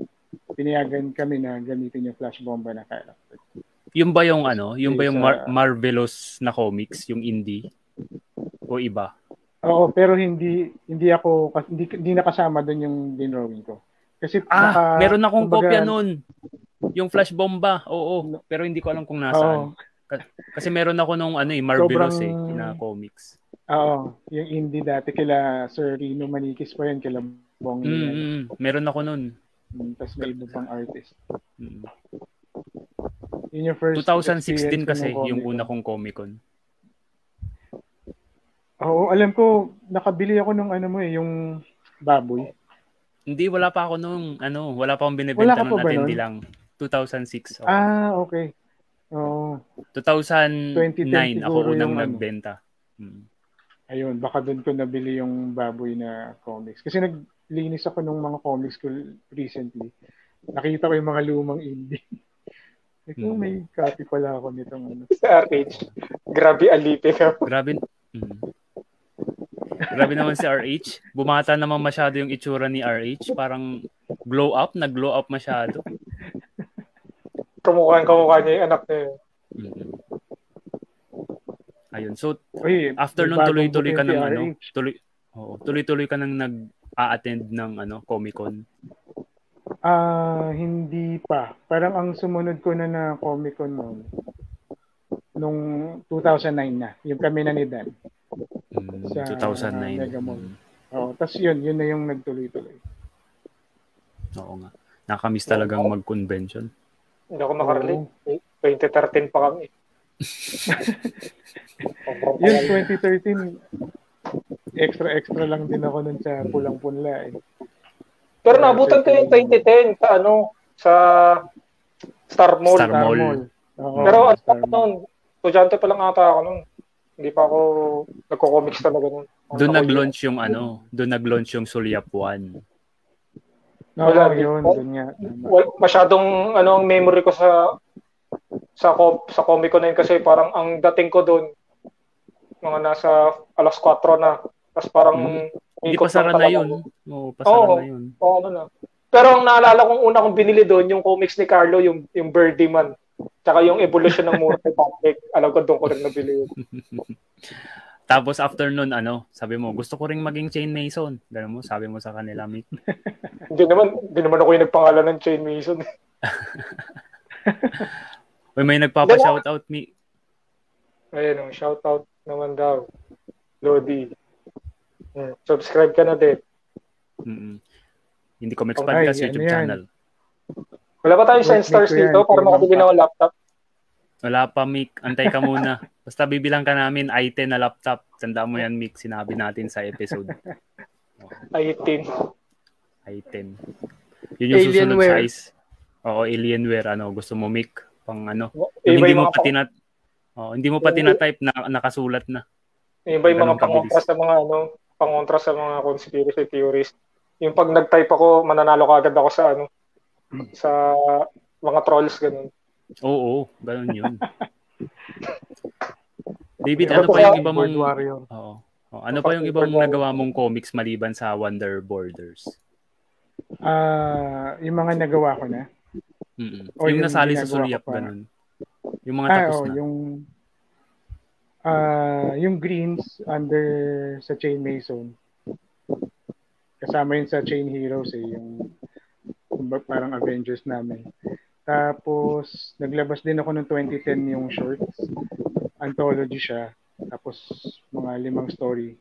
[SPEAKER 2] pinayagan kami na gamitin yung Flash Bomba na character.
[SPEAKER 1] Yung ba yung ano? Yung ba yung Mar- Marvelous na comics? Yung indie? O iba?
[SPEAKER 2] Oo, pero hindi hindi ako hindi, hindi nakasama doon yung dinrawing ko. Kasi
[SPEAKER 1] Ah,
[SPEAKER 2] naka-
[SPEAKER 1] meron akong
[SPEAKER 2] kumbaga-
[SPEAKER 1] kopya nun. Yung Flash Bomba. Oo. Pero hindi ko alam kung
[SPEAKER 2] Oo.
[SPEAKER 1] nasaan. Kasi meron ako nung ano eh, Marvelous eh,
[SPEAKER 2] Sobrang-
[SPEAKER 1] na comics.
[SPEAKER 2] Oo, yung indie dati kila Sir Rino Manikis pa yun, kila Bong.
[SPEAKER 1] Mm, mm, mm. meron ako nun.
[SPEAKER 2] Tapos may iba pang artist.
[SPEAKER 1] Mm.
[SPEAKER 2] Yun yung first
[SPEAKER 1] 2016
[SPEAKER 2] experience ko
[SPEAKER 1] kasi
[SPEAKER 2] ng
[SPEAKER 1] yung una kong Comic Con.
[SPEAKER 2] Oo, alam ko, nakabili ako ng ano mo eh, yung baboy.
[SPEAKER 1] Hindi, wala pa ako nung, ano, wala pa akong binibenta
[SPEAKER 2] ka
[SPEAKER 1] nung
[SPEAKER 2] pa ba
[SPEAKER 1] attendee lang. 2006. Oh.
[SPEAKER 2] Ah, okay. Oo.
[SPEAKER 1] 2009
[SPEAKER 2] 2010
[SPEAKER 1] ako unang
[SPEAKER 2] ano.
[SPEAKER 1] nagbenta. Mm.
[SPEAKER 2] Ayun, baka doon ko nabili yung baboy na comics. Kasi naglinis ako ng mga comics ko recently. Nakita ko yung mga lumang indie. Like, oh,
[SPEAKER 1] Hmm.
[SPEAKER 2] may copy pala ako nitong ano.
[SPEAKER 3] Sa RH. Grabe alipe ka.
[SPEAKER 1] Grabe. Mm. Grabe naman si RH. Bumata naman masyado yung itsura ni RH. Parang Glow up? Nag-glow up masyado.
[SPEAKER 3] Kamukha kamukha niya yung anak niya.
[SPEAKER 1] Mm-hmm. Ayun. So,
[SPEAKER 2] Uy,
[SPEAKER 1] after nun tuloy-tuloy ka ng ano, tuloy, oh, tuloy-tuloy ka nang nag-a-attend ng ano, Comic-Con.
[SPEAKER 2] Ah, uh, hindi pa. Parang ang sumunod ko na na Comic-Con noon nung 2009 na. Yung kami na ni Dan.
[SPEAKER 1] Mm, sa 2009.
[SPEAKER 2] Mega Mall. Mm. Oo, tapos yun, yun na yung nagtuloy-tuloy.
[SPEAKER 1] Oo nga. Nakamiss talagang mag-convention.
[SPEAKER 3] Hindi ako makarelate. 2013 pa kami.
[SPEAKER 2] Yung 2013, extra-extra lang din ako nun sa pulang-punla eh.
[SPEAKER 3] Pero nabutan ko yung 2010 sa ano, sa Star Mall.
[SPEAKER 1] Star Mall. Star Mall.
[SPEAKER 2] Oo,
[SPEAKER 3] Pero ano pa noon, estudyante pa lang ata ako noon. Hindi pa ako nagko-comics talaga noon.
[SPEAKER 1] Doon nag-launch yung ano, doon nag-launch yung Sulyap 1.
[SPEAKER 2] No, Wala, yun, doon nga.
[SPEAKER 3] Masyadong ano ang memory ko sa sa sa Comic Con na yun kasi parang ang dating ko doon mga nasa alas 4 na. Tapos parang
[SPEAKER 1] hmm. hindi pa sara na yun. Oo, pasara oh, na yun.
[SPEAKER 3] Oo, ano na. Pero ang naalala kong una kong binili doon, yung comics ni Carlo, yung, yung Birdie Man. Tsaka yung evolution ng mura kay Patrick. Alam ko doon ko rin nabili yun.
[SPEAKER 1] Tapos after nun, ano, sabi mo, gusto ko rin maging chain mason. Ganun mo, sabi mo sa kanila, Mick.
[SPEAKER 3] hindi naman, hindi naman ako yung nagpangalan ng chain mason.
[SPEAKER 1] Uy, may nagpapa-shoutout, Mi.
[SPEAKER 3] Ayun, oh, shoutout naman daw. Lodi. Hmm. Subscribe ka na din.
[SPEAKER 1] Mm-mm. Hindi Comics okay, Podcast YouTube yan. channel.
[SPEAKER 3] Wala pa tayong Stars dito para makabili ng laptop?
[SPEAKER 1] Wala pa, Mick. Antay ka muna. Basta bibilang ka namin i10 na laptop. Tanda mo yan, Mick. Sinabi natin sa episode.
[SPEAKER 3] i10.
[SPEAKER 1] i10. Yun yung susunod size. Oo, Alienware. Ano, gusto mo, Mick? Pang ano. Yung hindi mo pa tinat oh, hindi mo pa tinatype na nakasulat na.
[SPEAKER 3] Yung ba yung mga pangontra sa mga ano, pangontra sa mga conspiracy theories. Yung pag nag-type ako, mananalo ka agad ako sa ano, sa mga trolls ganun.
[SPEAKER 1] Oo, ganun yun. David, ano pa yung iba mong Oo. Oh, ano pa yung iba mong nagawa mong comics maliban sa Wonder Borders?
[SPEAKER 2] Ah, uh, yung mga nagawa ko na.
[SPEAKER 1] Mm-mm. O yung, yung nasali sa Sulyap, ganun. Yung mga tapos ah, oh, na.
[SPEAKER 2] Yung, uh, yung greens under sa Chain Mason. Kasama yun sa Chain Heroes eh, yung parang Avengers namin. Tapos, naglabas din ako noong 2010 yung shorts. Anthology siya. Tapos, mga limang story.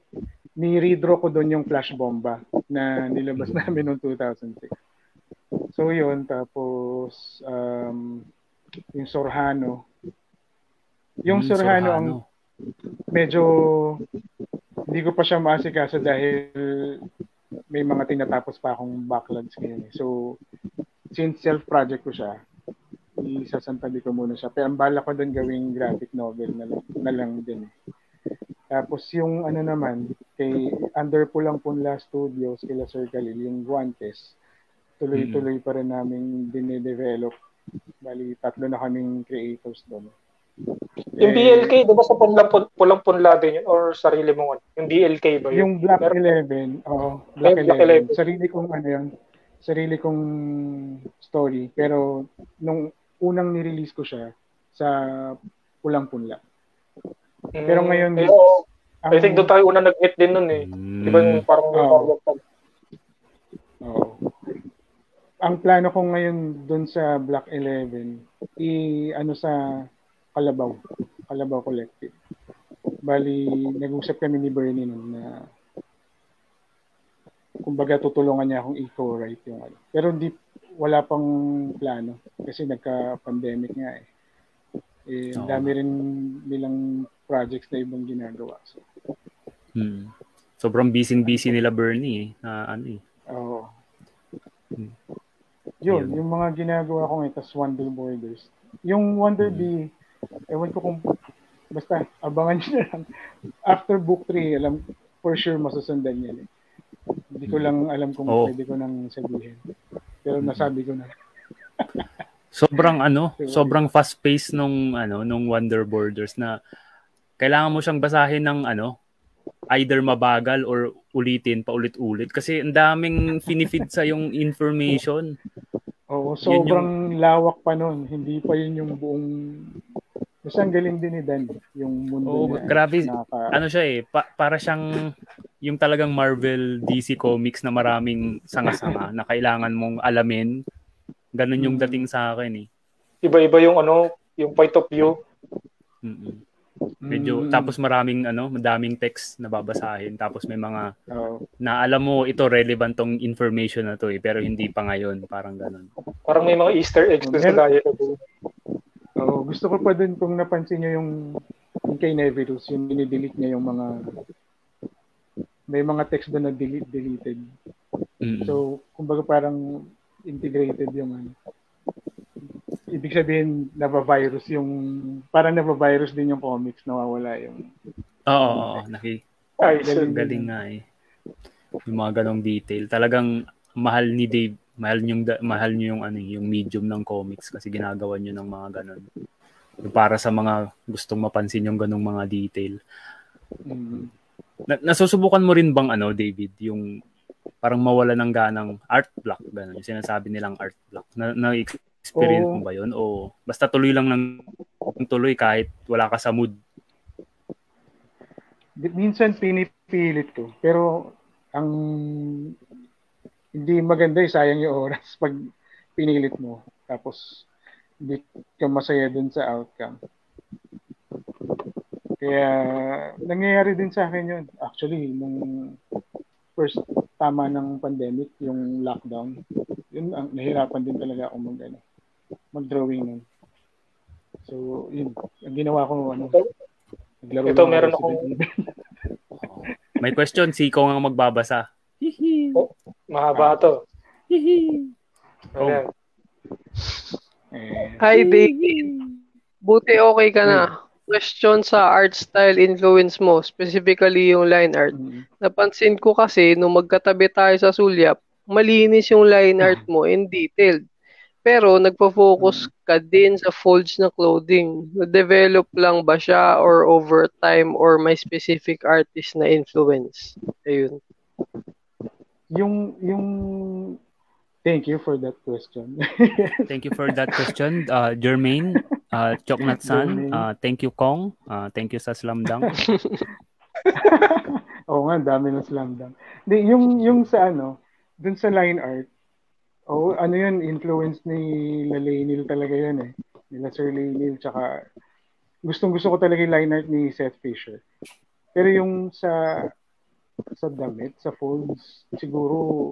[SPEAKER 2] Ni-redraw ko doon yung Flash Bomba na nilabas namin noong 2006. So yun, tapos um, yung Sorhano. Yung mm, Sorhano, Sorhano ang medyo hindi ko pa siya maasikaso dahil may mga tinatapos pa akong backlogs ngayon. Eh. So, since self-project ko siya, isasantabi ko muna siya. Pero ang bala ko doon gawing graphic novel na lang, na lang din. Tapos yung ano naman, kay Under Pulang Punla Studios, kila Sir Khalil, yung Guantes, tuloy-tuloy pa rin namin dine-develop. Bali, tatlo na kaming creators doon.
[SPEAKER 3] Yung eh, BLK, di ba sa pulang, pulang punla din yun? Or sarili mong Yung BLK ba yun?
[SPEAKER 2] Yung Black Pero, 11. Oo, Black, Black 11. 11. Sarili kong ano yun. Sarili kong story. Pero nung unang ni-release ko siya sa pulang punla. Pero hmm, ngayon,
[SPEAKER 3] pero, ang, I think doon tayo una nag-hit din nun eh. Mm. Di ba yung parang oh. Oo.
[SPEAKER 2] Oh ang plano ko ngayon doon sa Black 11, i ano sa Kalabaw, Kalabaw Collective. Bali, nag-usap kami ni Bernie nun na kumbaga tutulungan niya akong i-co-write yung ano. Pero hindi, wala pang plano kasi nagka-pandemic nga eh. Eh, oh. dami rin nilang projects na ibang ginagawa. So.
[SPEAKER 1] Hmm. Sobrang busy-busy nila Bernie eh. Na ano eh.
[SPEAKER 2] Oo. Hmm. Yun, yung mga ginagawa ko ngayon, tas Wonder Borders. Yung Wonder mm. B, ewan ko kung, basta, abangan nyo lang. After book 3, alam, for sure masusundan yan eh. Hindi ko lang alam kung oh. pwede ko nang sabihin. Pero mm. nasabi ko na.
[SPEAKER 1] sobrang ano, sobrang fast pace nung ano, nung Wonder Borders na kailangan mo siyang basahin ng ano, either mabagal or ulitin paulit-ulit kasi ang daming finifeed sa yung information.
[SPEAKER 2] Oo, sobrang yung... lawak pa nun. Hindi pa yun yung buong kasi ang galing din ni Dan, yung mundo
[SPEAKER 1] oh,
[SPEAKER 2] niya.
[SPEAKER 1] grabe. Naka... Ano siya eh, pa- para siyang yung talagang Marvel DC Comics na maraming sanga-sanga na kailangan mong alamin. Ganun yung mm. dating sa akin eh.
[SPEAKER 3] Iba-iba yung ano, yung point of view.
[SPEAKER 1] Mm-mm. Medyo, mm. tapos maraming ano, madaming text na babasahin. Tapos may mga oh. na alam mo ito relevant tong information na to eh, pero hindi pa ngayon, parang ganun.
[SPEAKER 3] Parang may mga Easter eggs doon sa dialogue.
[SPEAKER 2] Oh, gusto ko pa din kung napansin niyo yung, yung kay Nevirus, yung dinidelete niya yung mga may mga text doon na delete deleted. Mm-hmm. So, kumbaga parang integrated yung ano. Ibig sabihin, naba-virus yung, parang naba-virus din yung comics, nawawala yung...
[SPEAKER 1] Oo, oo. Naki, Ay, galing, galing nga eh. Yung mga ganong detail. Talagang mahal ni Dave mahal niyo yung mahal niyo yung ano yung medium ng comics kasi ginagawa niyo ng mga. Yung para sa mga gustong mapansin yung ganung mga detail. Mm. Na, nasusubukan mo rin bang ano David yung parang mawala ng ganang art block ganun yung sinasabi nilang art block na, na experience oh. mo ba yun o basta tuloy lang ng tuloy kahit wala ka sa mood
[SPEAKER 2] minsan pinipilit ko pero ang hindi maganda eh, sayang yung oras pag pinilit mo. Tapos, hindi ka masaya dun sa outcome. Kaya, nangyayari din sa akin yun. Actually, nung first tama ng pandemic, yung lockdown, yun, ang, nahirapan din talaga ako mag, ano, mag-drawing nun. So, yun. Ang ginawa ko, ano,
[SPEAKER 3] naglaro Ito, meron ako.
[SPEAKER 1] May question, si Kong ang magbabasa.
[SPEAKER 3] oh, mahaba to.
[SPEAKER 4] oh. Hi, David. Buti okay ka na. Question sa art style influence mo, specifically yung line art. Mm-hmm. Napansin ko kasi nung magkatabi tayo sa sulyap, malinis yung line art mo and detailed. Pero nagpo-focus mm-hmm. ka din sa folds na clothing. Na-develop lang ba siya or over time or may specific artist na influence? Ayun.
[SPEAKER 2] Yung yung Thank you for that question.
[SPEAKER 1] thank you for that question, uh, Jermaine, uh, Choknat San. Uh, thank you, Kong. Uh, thank you sa Slam Dunk.
[SPEAKER 2] Oo nga, dami ng Slam Dunk. Di, yung, yung sa ano, dun sa line art, oh, ano yun, influence ni Lalainil talaga yun eh. Nila Sir Lainil, tsaka gustong gusto ko talaga yung line art ni Seth Fisher. Pero yung sa sa damit, sa folds, siguro,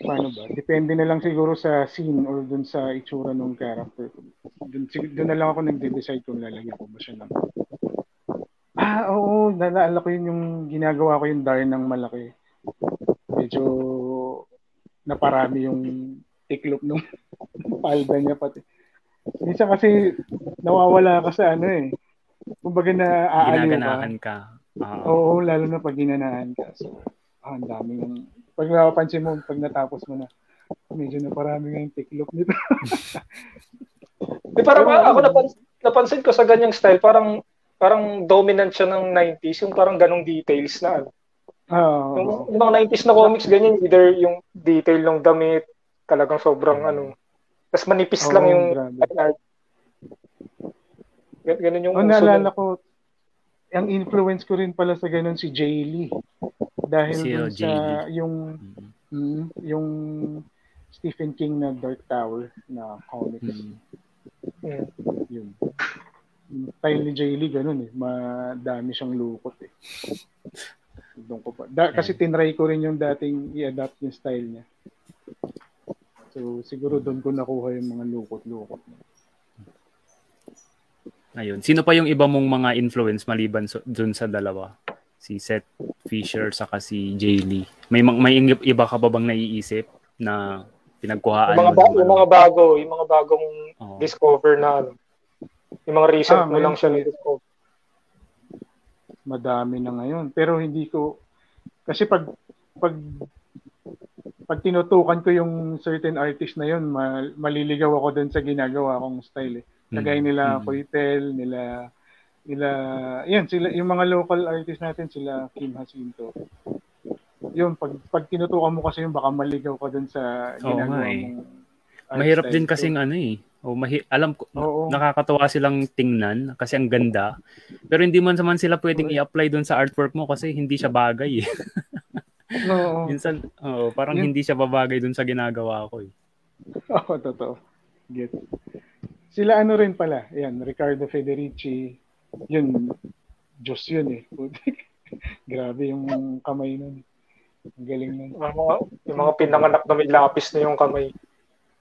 [SPEAKER 2] paano ba? Depende na lang siguro sa scene or dun sa itsura ng character. Dun, dun na lang ako nagde-decide kung lalagyan ko ba siya ng Ah, oo, naalala ko yun yung ginagawa ko yung darn ng malaki. Medyo naparami yung tiklop nung palda niya pati. Minsan kasi nawawala ka sa ano eh. Kumbaga na aaliw ka.
[SPEAKER 1] ka.
[SPEAKER 2] Uh, Oo, lalo na pag ginanaan ka. So, ah, ang dami yung... Pag napapansin mo, pag natapos mo na, medyo na parami nga yung tiklop nito.
[SPEAKER 3] Di, parang Pero, ako napansin, napansin ko sa ganyang style, parang parang dominant siya ng 90s, yung parang ganong details na ano.
[SPEAKER 2] Oh,
[SPEAKER 3] yung, yung mga 90s na comics, ganyan, either yung detail ng damit, talagang sobrang ano, tapos manipis oh, lang yung art. Ganun yung
[SPEAKER 2] oh, naalala ko, ang influence ko rin pala sa ganun si Jay Lee. Dahil si, dun sa yung mm-hmm. mm, yung Stephen King na Dark Tower na comics. Mm-hmm. Yeah. Yun. Yung style ni Jay Lee ganun eh. Madami siyang lukot eh. Doon ko pa. Da, kasi tinry ko rin yung dating i-adapt yung style niya. So siguro doon ko nakuha yung mga lukot-lukot niya.
[SPEAKER 1] Ayun. Sino pa yung iba mong mga influence maliban so, dun sa dalawa? Si Seth Fisher saka si Jay Lee. May may iba ka ba bang naiisip na pinagkuhaan
[SPEAKER 3] yung mga, ba- yung mga bago, yung mga bagong oh. discover na ano. Yung mga recent ah, mo lang siya na-discover.
[SPEAKER 2] Madami na ngayon. Pero hindi ko kasi pag pag pag tinutukan ko yung certain artist na yun, maliligaw ako dun sa ginagawa kong style eh. Kagaya nila mm-hmm. Coitel, nila Nila, yan, sila, yung mga local artists natin, sila Kim Jacinto. Yung, pag, pag tinutukan mo kasi yung baka maligaw ka dun sa ginagawa
[SPEAKER 1] eh.
[SPEAKER 2] mong
[SPEAKER 1] Mahirap din kasing ano eh. O mahi- alam ko,
[SPEAKER 2] Oo.
[SPEAKER 1] nakakatawa silang tingnan kasi ang ganda. Pero hindi man naman sila pwedeng i-apply doon sa artwork mo kasi hindi siya bagay eh.
[SPEAKER 2] Oo,
[SPEAKER 1] Minsan, oh, parang
[SPEAKER 2] Yun.
[SPEAKER 1] hindi siya babagay doon sa ginagawa ko eh.
[SPEAKER 2] Oo, totoo. Get. Sila ano rin pala, yan, Ricardo Federici, yun, Diyos yun eh. Grabe yung kamay nun. Ang galing nun.
[SPEAKER 3] Yung mga, yung mga pinanganak na may lapis na yung kamay.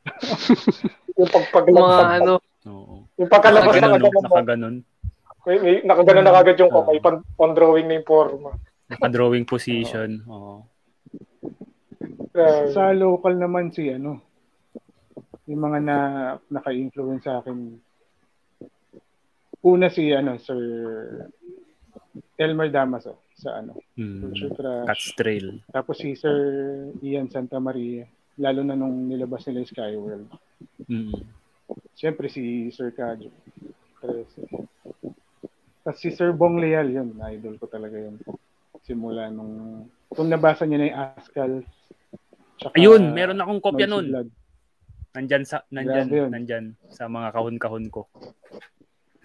[SPEAKER 3] yung pagpaglabas,
[SPEAKER 4] Mga ano,
[SPEAKER 1] Oo.
[SPEAKER 3] yung pagkalabas na kagano,
[SPEAKER 1] nakaganon.
[SPEAKER 3] may, may, nakaganon na kagad yung kamay, pan, pan drawing na yung forma.
[SPEAKER 1] Naka-drawing position. Oo.
[SPEAKER 3] Uh,
[SPEAKER 2] Sa local naman si ano, yung mga na naka-influence sa akin. Una si ano, Sir Elmer Damaso sa ano,
[SPEAKER 1] Hmm.
[SPEAKER 2] Culture Crush.
[SPEAKER 1] Cat's Trail.
[SPEAKER 2] Tapos si Sir Ian Santa Maria, lalo na nung nilabas nila yung Skyworld.
[SPEAKER 1] Mm.
[SPEAKER 2] Siyempre si Sir Kajo. Tapos si Sir Bong Leal, yun, idol ko talaga yun. Simula nung, kung nabasa niyo na yung tsaka
[SPEAKER 1] Ayun, meron akong kopya nun.
[SPEAKER 2] Blood.
[SPEAKER 1] Nandyan sa nandyan,
[SPEAKER 2] Grabe yun.
[SPEAKER 1] nandyan sa mga kahon-kahon ko.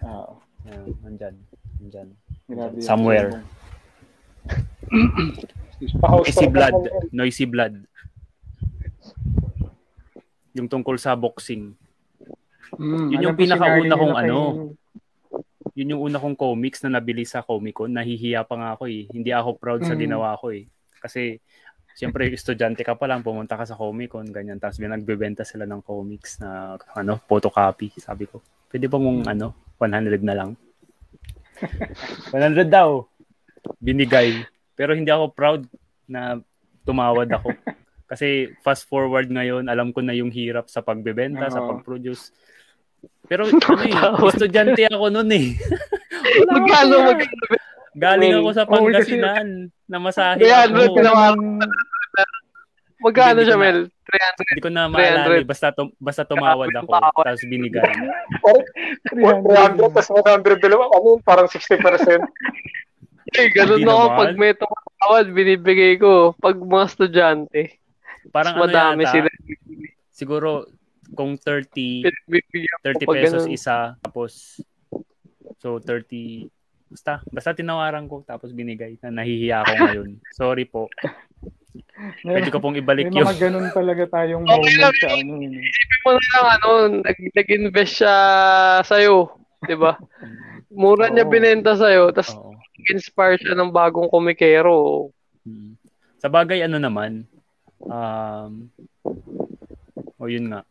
[SPEAKER 2] Ah,
[SPEAKER 1] Ayan, nandyan. Nandyan.
[SPEAKER 2] grabe yun.
[SPEAKER 1] Somewhere. Noisy Blood. Noisy Blood. Yung tungkol sa boxing.
[SPEAKER 2] Mm,
[SPEAKER 1] Yun yung pinakauna kong ano. Yun yung una kong comics na nabili sa Comic Con. Nahihiya pa nga ako eh. Hindi ako proud sa
[SPEAKER 2] Mm.
[SPEAKER 1] ginawa ko eh. Kasi Siyempre, estudyante ka pa lang, pumunta ka sa Comic Con, ganyan. Tapos nagbebenta sila ng comics na ano, photocopy. Sabi ko, pwede ba mong ano, 100 na lang? 100 daw. Binigay. Pero hindi ako proud na tumawad ako. Kasi fast forward ngayon, alam ko na yung hirap sa pagbebenta, sa pag-produce. Pero ano eh, estudyante ako noon eh.
[SPEAKER 4] Magkano, magkano?
[SPEAKER 1] Galing ako sa Pangasinan.
[SPEAKER 4] Kaya,
[SPEAKER 1] ako.
[SPEAKER 4] ano, ginawa ko. Magkano siya,
[SPEAKER 1] na-
[SPEAKER 4] Mel? 300.
[SPEAKER 1] Hindi ko na maalala.
[SPEAKER 4] 300.
[SPEAKER 1] eh. Basta, tum- basta tumawad ako. Tapos binigay.
[SPEAKER 3] 100 tas 100 dalawa, ano parang 60%.
[SPEAKER 4] Eh, ganun
[SPEAKER 1] Hindi
[SPEAKER 4] ako. Pag may tumatawad, binibigay ko. Pag mga estudyante,
[SPEAKER 1] Parang
[SPEAKER 4] mas
[SPEAKER 1] ano
[SPEAKER 4] madami
[SPEAKER 1] yata,
[SPEAKER 4] sila.
[SPEAKER 1] siguro kung 30,
[SPEAKER 4] Bibigyan
[SPEAKER 1] 30
[SPEAKER 4] ko pag
[SPEAKER 1] pesos
[SPEAKER 4] ganun.
[SPEAKER 1] isa, tapos so 30, basta, basta tinawaran ko, tapos binigay na nahihiya ako ngayon. Sorry po. Pwede ko pong ibalik
[SPEAKER 2] May
[SPEAKER 1] yung
[SPEAKER 2] mga ganun talaga tayong
[SPEAKER 4] Okay
[SPEAKER 2] moment
[SPEAKER 4] lang.
[SPEAKER 2] sa ano. yun.
[SPEAKER 4] Isipin mo na lang, ano, nag, nag-invest siya sa'yo. Di ba? Mura niya
[SPEAKER 2] Oo.
[SPEAKER 4] binenta sa'yo, tapos
[SPEAKER 1] Oo.
[SPEAKER 4] inspire siya ng bagong komikero.
[SPEAKER 1] Mm. Sa bagay, ano naman, um, o yun nga,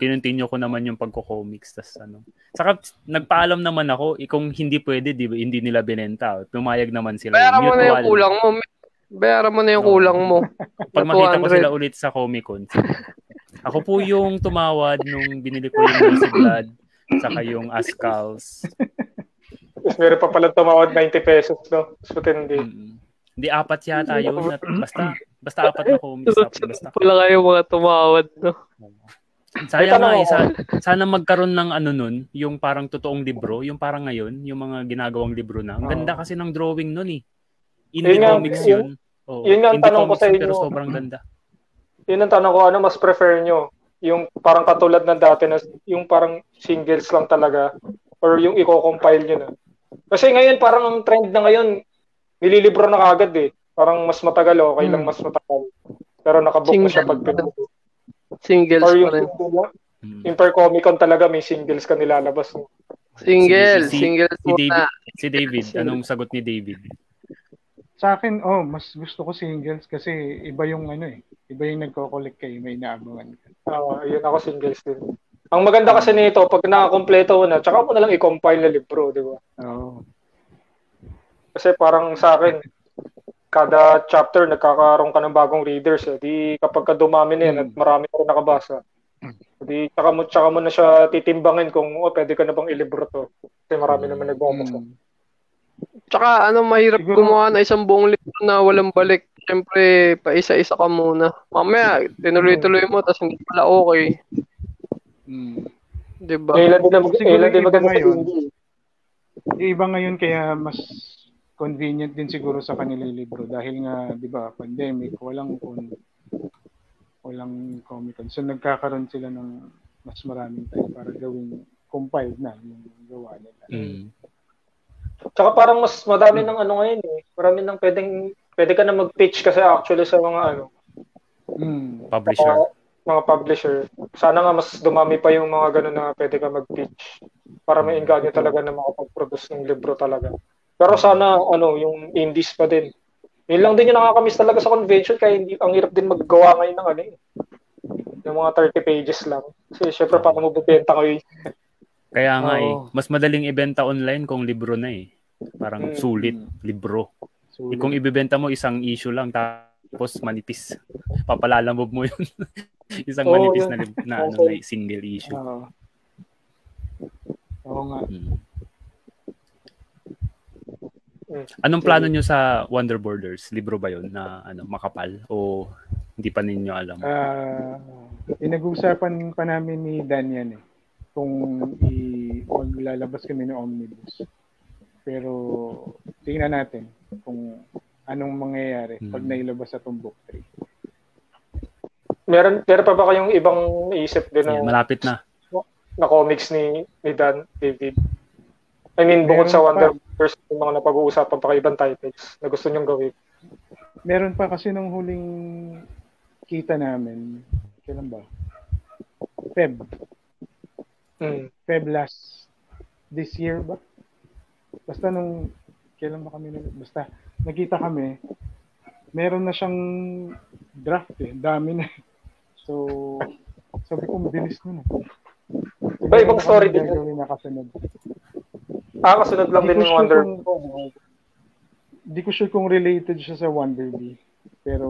[SPEAKER 1] kinontinue ko naman yung pagko-comics. Tas ano. Saka, nagpaalam naman ako, eh, kung hindi pwede, di ba, hindi nila binenta. Pumayag naman sila.
[SPEAKER 4] Bayaran mo na yung kulang mo. Bayaran mo na yung kulang mo.
[SPEAKER 1] Pag makita ko
[SPEAKER 4] 200.
[SPEAKER 1] sila ulit sa Comic Con, ako po yung tumawad nung binili ko yung Noisy Blood, saka yung Ascals.
[SPEAKER 3] Tapos meron pa pala tumawad 90 pesos, no? Mas matindi.
[SPEAKER 1] Mm. Hindi, apat yata yun. At basta, basta apat na comics. Apat, basta.
[SPEAKER 4] Wala kayo mga tumawad, no?
[SPEAKER 1] Sayang nga eh, sa- sana magkaroon ng ano nun, yung parang totoong libro, yung parang ngayon, yung mga ginagawang libro na. Ang ganda kasi ng drawing nun eh. Indie
[SPEAKER 3] Yun
[SPEAKER 1] comics
[SPEAKER 3] yun-
[SPEAKER 1] yun. Oo,
[SPEAKER 3] yun nga ang tanong ko sa inyo.
[SPEAKER 1] Pero sobrang ganda.
[SPEAKER 3] Yun ang tanong ko, ano mas prefer nyo? Yung parang katulad ng dati na yung parang singles lang talaga or yung i-compile nyo na. Kasi ngayon parang ang trend na ngayon, nililibro na kagad eh. Parang mas matagal, okay lang
[SPEAKER 2] Hmm.
[SPEAKER 3] mas matagal. Pero nakabook mo siya pag
[SPEAKER 4] Single.
[SPEAKER 3] pinag
[SPEAKER 4] Singles
[SPEAKER 3] Or
[SPEAKER 4] pa
[SPEAKER 3] yung
[SPEAKER 4] rin.
[SPEAKER 3] single lang.
[SPEAKER 1] Mm.
[SPEAKER 3] Yung per Comic Con talaga may singles ka nilalabas. no?
[SPEAKER 4] Single,
[SPEAKER 1] Si- si-
[SPEAKER 4] singles
[SPEAKER 1] Si. David, si David, anong sagot ni David?
[SPEAKER 2] Sa akin, oh, mas gusto ko singles kasi iba yung ano eh. Iba yung nagko-collect kayo, may naabangan ka.
[SPEAKER 3] Ah, yun ako singles din. Ang maganda kasi nito, pag nakakompleto mo na, tsaka mo na lang i-compile na libro, di ba?
[SPEAKER 2] Oo.
[SPEAKER 3] Kasi parang sa akin, kada chapter nagkakaroon ka ng bagong readers. Eh. Di kapag ka dumami na yan
[SPEAKER 2] Hmm.
[SPEAKER 3] at marami ka rin nakabasa, di tsaka mo, tsaka mo na siya titimbangin kung oh, pwede ka na bang ilibro to. Kasi marami naman nagbabasa.
[SPEAKER 2] Mm.
[SPEAKER 4] Tsaka ano, mahirap
[SPEAKER 2] Siguro-
[SPEAKER 4] gumawa ng isang buong libro na walang balik. Siyempre, pa isa-isa ka muna. Mamaya, tinuloy-tuloy mo, tapos hindi pala okay.
[SPEAKER 2] Mm.
[SPEAKER 4] Di ba?
[SPEAKER 3] Eh, ilan din, na,
[SPEAKER 2] Siguro
[SPEAKER 3] ilan din maganda sa.
[SPEAKER 2] Yung iba ngayon kaya mas convenient din siguro sa kanila yung libro dahil nga 'di ba pandemic walang kun walang Comic Con. So nagkakaroon sila ng mas maraming time para gawing compiled na yung gawa nila.
[SPEAKER 1] Mm.
[SPEAKER 3] Tsaka parang mas madami ng ano ngayon eh. Marami nang pwedeng pwede ka na mag-pitch kasi actually sa mga ano
[SPEAKER 2] Mm.
[SPEAKER 1] Publisher.
[SPEAKER 3] mga, mga publisher. Sana nga mas dumami pa yung mga ganun na pwede ka mag-pitch para may engganyo talaga na makapag-produce ng libro talaga. Pero sana ano yung indies pa din. Yun lang din yung nakakamiss talaga sa convention kaya hindi ang hirap din maggawa ngayon ng ano eh. Yung mga 30 pages lang. Kasi syempre paano mo bibenta ko yun?
[SPEAKER 1] Kaya nga eh,
[SPEAKER 2] Oo.
[SPEAKER 1] mas madaling ibenta online kung libro na eh. Parang
[SPEAKER 3] Mm.
[SPEAKER 1] sulit, libro.
[SPEAKER 2] So,
[SPEAKER 1] Eh, kung ibebenta mo isang issue lang tapos manipis, papalalamog mo yun. isang
[SPEAKER 3] Oo,
[SPEAKER 1] manipis
[SPEAKER 3] yun.
[SPEAKER 1] na, na, ano,
[SPEAKER 3] Okay.
[SPEAKER 1] na single issue.
[SPEAKER 2] Oo. Oo nga.
[SPEAKER 1] Mm.
[SPEAKER 3] Mm.
[SPEAKER 1] Anong plano nyo sa Wonder Borders? Libro ba yun na ano, makapal? O hindi pa ninyo alam?
[SPEAKER 2] Ah, inag-uusapan pa namin ni Dan yan eh. Kung i lalabas kami ng omnibus. Pero tingnan natin kung anong mangyayari pag
[SPEAKER 1] Hmm.
[SPEAKER 2] nailabas sa itong book 3.
[SPEAKER 3] Meron, meron pa ba kayong ibang naisip din
[SPEAKER 1] Yan,
[SPEAKER 3] na,
[SPEAKER 1] malapit na.
[SPEAKER 3] na comics ni, ni Dan, David? I mean, bukod
[SPEAKER 2] Meron
[SPEAKER 3] sa. Wonder First, yung mga napag-uusapan pa kayo ibang titles na gusto nyong gawin.
[SPEAKER 2] Meron pa kasi nung huling kita namin, kailan ba? Feb.
[SPEAKER 3] Mm.
[SPEAKER 2] Feb last this year ba? Basta nung kailan ba kami basta nakita kami meron na siyang draft eh, dami na. So sabi ko mabilis na.
[SPEAKER 3] Iba, ibang story din.
[SPEAKER 2] Gagawin na kasunod.
[SPEAKER 3] Ah, kasunod lang
[SPEAKER 2] Hindi
[SPEAKER 3] din
[SPEAKER 2] ko
[SPEAKER 3] ng
[SPEAKER 2] sure
[SPEAKER 3] Wonder
[SPEAKER 2] kung- Hindi ko sure kung related siya sa Wonder Bee. Pero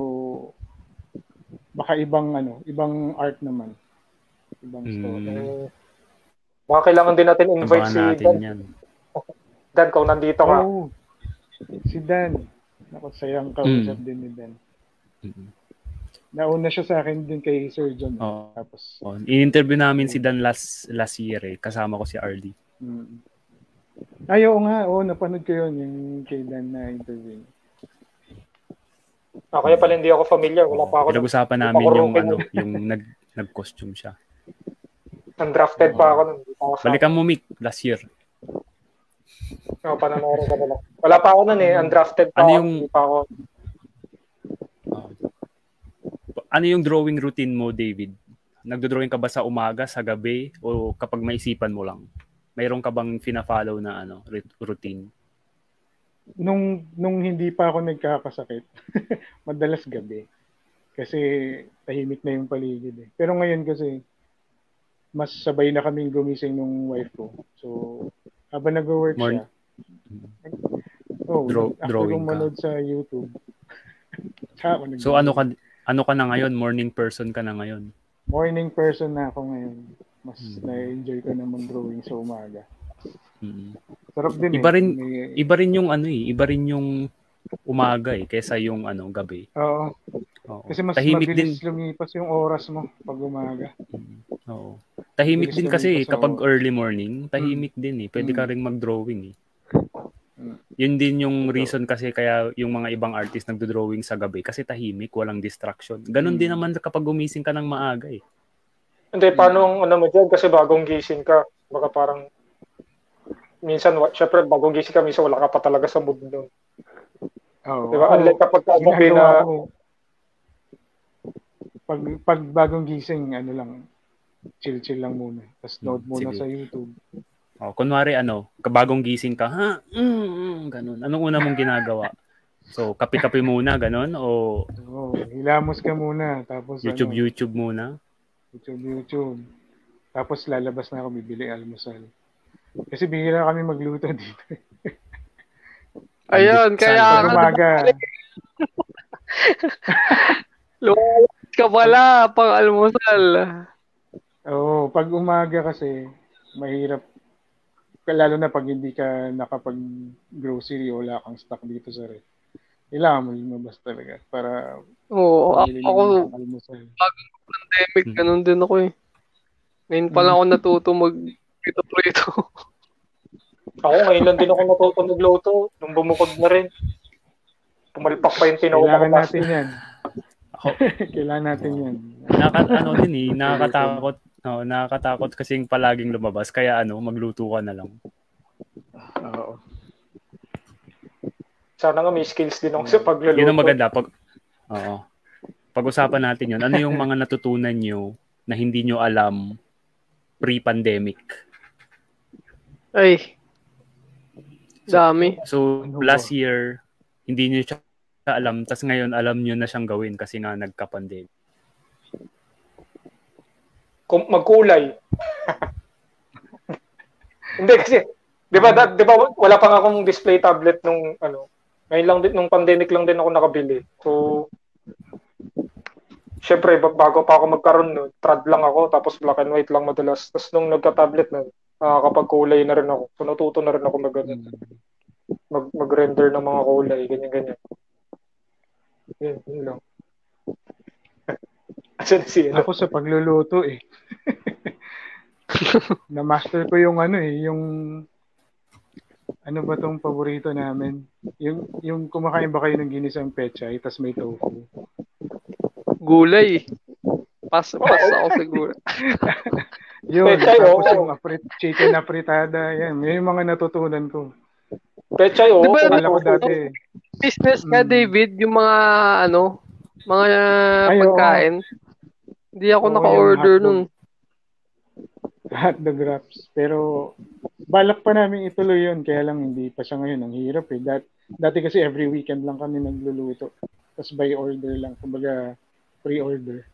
[SPEAKER 2] baka ibang ano, ibang art naman. Ibang story.
[SPEAKER 1] Mm.
[SPEAKER 3] Mga kailangan din natin invite
[SPEAKER 1] Abangan
[SPEAKER 3] si
[SPEAKER 1] natin
[SPEAKER 3] Dan.
[SPEAKER 1] yan.
[SPEAKER 3] Dan, kung nandito ka.
[SPEAKER 2] Oh, si Dan. Naku, sayang kausap
[SPEAKER 1] Mm.
[SPEAKER 2] din ni Dan.
[SPEAKER 1] Mm.
[SPEAKER 2] Nauna siya sa akin din kay Sir John.
[SPEAKER 1] Oo.
[SPEAKER 2] Tapos,
[SPEAKER 1] Oh, in-interview namin si Dan last last year eh. Kasama ko si Arlie.
[SPEAKER 2] mm. Ay, oo nga. Oo, napanood ko yun, yung kay Dan na interview.
[SPEAKER 3] Ah, kaya pala hindi ako familiar. Wala pa ako.
[SPEAKER 1] Pinag-usapan namin yung ano, yung nag nag-costume siya.
[SPEAKER 3] Undrafted pa ako. nun. Hindi pa ako sa-
[SPEAKER 1] Balikan mo Mick last year.
[SPEAKER 3] Oo, pananorin ka na lang. Wala pa ako nun eh. Undrafted pa
[SPEAKER 1] Ano
[SPEAKER 3] ako.
[SPEAKER 1] yung-
[SPEAKER 3] Hindi pa ako.
[SPEAKER 1] Oh. Ano yung drawing routine mo, David? Nagdo-drawing ka ba sa umaga, sa gabi, o kapag maisipan mo lang? Mayroon ka bang fina-follow na ano, routine?
[SPEAKER 2] Nung, nung hindi pa ako nagkakasakit, madalas gabi. Kasi tahimik na yung paligid eh. Pero ngayon kasi, mas sabay na kaming gumising nung wife ko. So, habang nag-work
[SPEAKER 1] Morn-
[SPEAKER 2] siya, oh,
[SPEAKER 1] Draw-
[SPEAKER 2] after
[SPEAKER 1] drawing
[SPEAKER 2] kong
[SPEAKER 1] ka.
[SPEAKER 2] manood sa YouTube,
[SPEAKER 1] So ano ka ano ka na ngayon? Morning person ka na ngayon?
[SPEAKER 2] morning person na ako ngayon. Mas
[SPEAKER 1] Hmm.
[SPEAKER 2] na-enjoy ko na mag-drawing sa umaga.
[SPEAKER 1] Mm.
[SPEAKER 2] Sarap din
[SPEAKER 1] Iba
[SPEAKER 2] eh.
[SPEAKER 1] rin-
[SPEAKER 2] May-
[SPEAKER 1] Iba rin yung ano eh, iba rin yung umaga eh kaysa yung ano gabi.
[SPEAKER 2] Oo.
[SPEAKER 1] Oo.
[SPEAKER 2] Kasi mas
[SPEAKER 1] Tahimik din.
[SPEAKER 2] mabilis lumipas yung oras mo pag umaga.
[SPEAKER 1] Oo. Tahimik
[SPEAKER 2] Bilis
[SPEAKER 1] din kasi
[SPEAKER 2] sa-
[SPEAKER 1] kapag early morning, tahimik din eh. Pwede ka
[SPEAKER 2] Mm.
[SPEAKER 1] ring mag-drawing eh.
[SPEAKER 2] Mm.
[SPEAKER 1] Yun din yung reason kasi kaya yung mga ibang artist nagdo-drawing sa gabi kasi tahimik, walang distraction. Ganon
[SPEAKER 2] Mm.
[SPEAKER 1] din naman kapag gumising ka ng maaga eh.
[SPEAKER 3] Hindi, paano ang ano mo dyan? Kasi bagong gising ka. Baka parang minsan, syempre, bagong gising ka, minsan wala ka pa talaga sa mood doon.
[SPEAKER 2] Oo.
[SPEAKER 3] Di ba?
[SPEAKER 2] Ako,
[SPEAKER 3] Unlike kapag gabi na,
[SPEAKER 2] ginagawa ko, pag, pag bagong gising, ano lang, chill-chill lang muna. Tapos note
[SPEAKER 1] Hmm,
[SPEAKER 2] muna
[SPEAKER 1] sige.
[SPEAKER 2] sa YouTube.
[SPEAKER 1] Oh, kunwari ano, kabagong gising ka, ha? Mm, mm, ganun. Anong una mong ginagawa? So, kape-kape muna, ganun? O
[SPEAKER 2] Oo, hilamos ka muna. Tapos
[SPEAKER 1] YouTube,
[SPEAKER 2] ano,
[SPEAKER 1] YouTube muna?
[SPEAKER 2] YouTube, YouTube. Tapos lalabas na ako, bibili almusal. Kasi bihira kami magluto dito.
[SPEAKER 4] Ayun, kaya
[SPEAKER 2] umaga,
[SPEAKER 4] lumalabas ka pala pang almusal.
[SPEAKER 2] oo, pag umaga kasi, mahirap. Lalo na pag hindi ka nakapag-grocery o wala kang stock dito sa ref. Kailangan mo lumabas talaga para
[SPEAKER 4] Oo,
[SPEAKER 2] bumili
[SPEAKER 4] ako,
[SPEAKER 2] ng almusal.
[SPEAKER 4] pandemic,
[SPEAKER 1] Hmm.
[SPEAKER 4] ganun din ako eh. Ngayon pa lang ako natuto mag prito-prito.
[SPEAKER 3] Ako ngayon lang din ako natuto magluto. Nung bumukod na rin. Pumalpak pa yung tinawa
[SPEAKER 2] Kailangan natin yan. Ako, Kailangan natin yan.
[SPEAKER 1] Naka, ano din eh, nakakatakot. No, nakakatakot kasing palaging lumabas. Kaya ano, magluto ka na lang.
[SPEAKER 2] Oo.
[SPEAKER 3] Sana nga may skills din ako sa pagluluto.
[SPEAKER 1] Yun ang maganda. Pag, oo. Pag-usapan natin yun. Ano yung mga natutunan nyo na hindi nyo alam pre-pandemic?
[SPEAKER 4] Ay. Dami.
[SPEAKER 1] So, ano last year, hindi nyo siya alam. Tapos ngayon, alam nyo na siyang gawin kasi nga nagka-pandemic.
[SPEAKER 3] Kung magkulay. hindi kasi, di ba, di ba, wala pa nga akong display tablet nung, ano, ngayon lang din, nung pandemic lang din ako nakabili. So, syempre, bago pa ako magkaroon nun, trad lang ako, tapos black and white lang madalas. Tapos nung nagka-tablet na, nakakapag-kulay na rin ako. So, natuto na rin ako mag, mag, mag-render ng mga kulay, ganyan-ganyan. Yun, yun lang.
[SPEAKER 2] Asan si Ako sa pagluluto eh. Na-master ko yung ano eh, yung ano ba tong paborito namin? Yung, yung kumakain ba kayo ng ginisang pechay, tas may tofu?
[SPEAKER 4] Gulay. Pas, pas ako sa gulay.
[SPEAKER 2] yun, pechay, tapos oh. yung aprit, chicken apritada, yan. Yan yung mga natutunan ko.
[SPEAKER 3] Pechay, oh.
[SPEAKER 4] Diba, Kala ko dati. Business ka, mm. David, yung mga, ano, mga Ay, pagkain. Oh. Hindi ako oh, naka-order nun.
[SPEAKER 2] Hotdog wraps. Pero balak pa namin ituloy yun, kaya lang hindi pa siya ngayon. Ang hirap eh. Dat, dati kasi every weekend lang kami nagluluto. Tapos by order lang, kumbaga pre-order.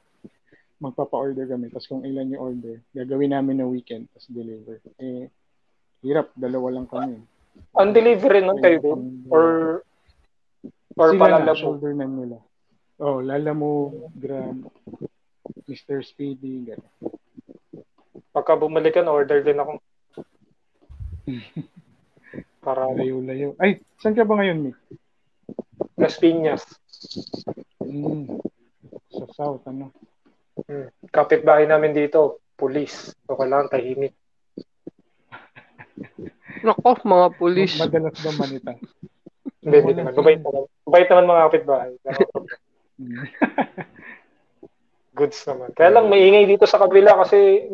[SPEAKER 2] Magpapa-order kami. Tapos kung ilan yung order, gagawin namin na weekend, tapos deliver. Eh, hirap, dalawa lang kami.
[SPEAKER 3] Ang delivery nun kayo din? Or, or
[SPEAKER 2] Sila na, shoulder na nila. Oh, Lalamo, Grab, Mr. Speedy, gano'n.
[SPEAKER 3] Pagka bumalik ka, order din ako.
[SPEAKER 2] Para layo-layo. Ay, saan ka ba ngayon, Nick?
[SPEAKER 3] Las Piñas.
[SPEAKER 2] Mm. Sa south, ano?
[SPEAKER 3] Hmm. Kapit-bahay namin dito, pulis. So, kailangan tahimik.
[SPEAKER 4] Nako, mga pulis.
[SPEAKER 2] Madalas ba manita?
[SPEAKER 3] Hindi, hindi naman. Mabait naman. Mabait naman mga kapit-bahay. Goods naman. Kaya lang, maingay dito sa kabila kasi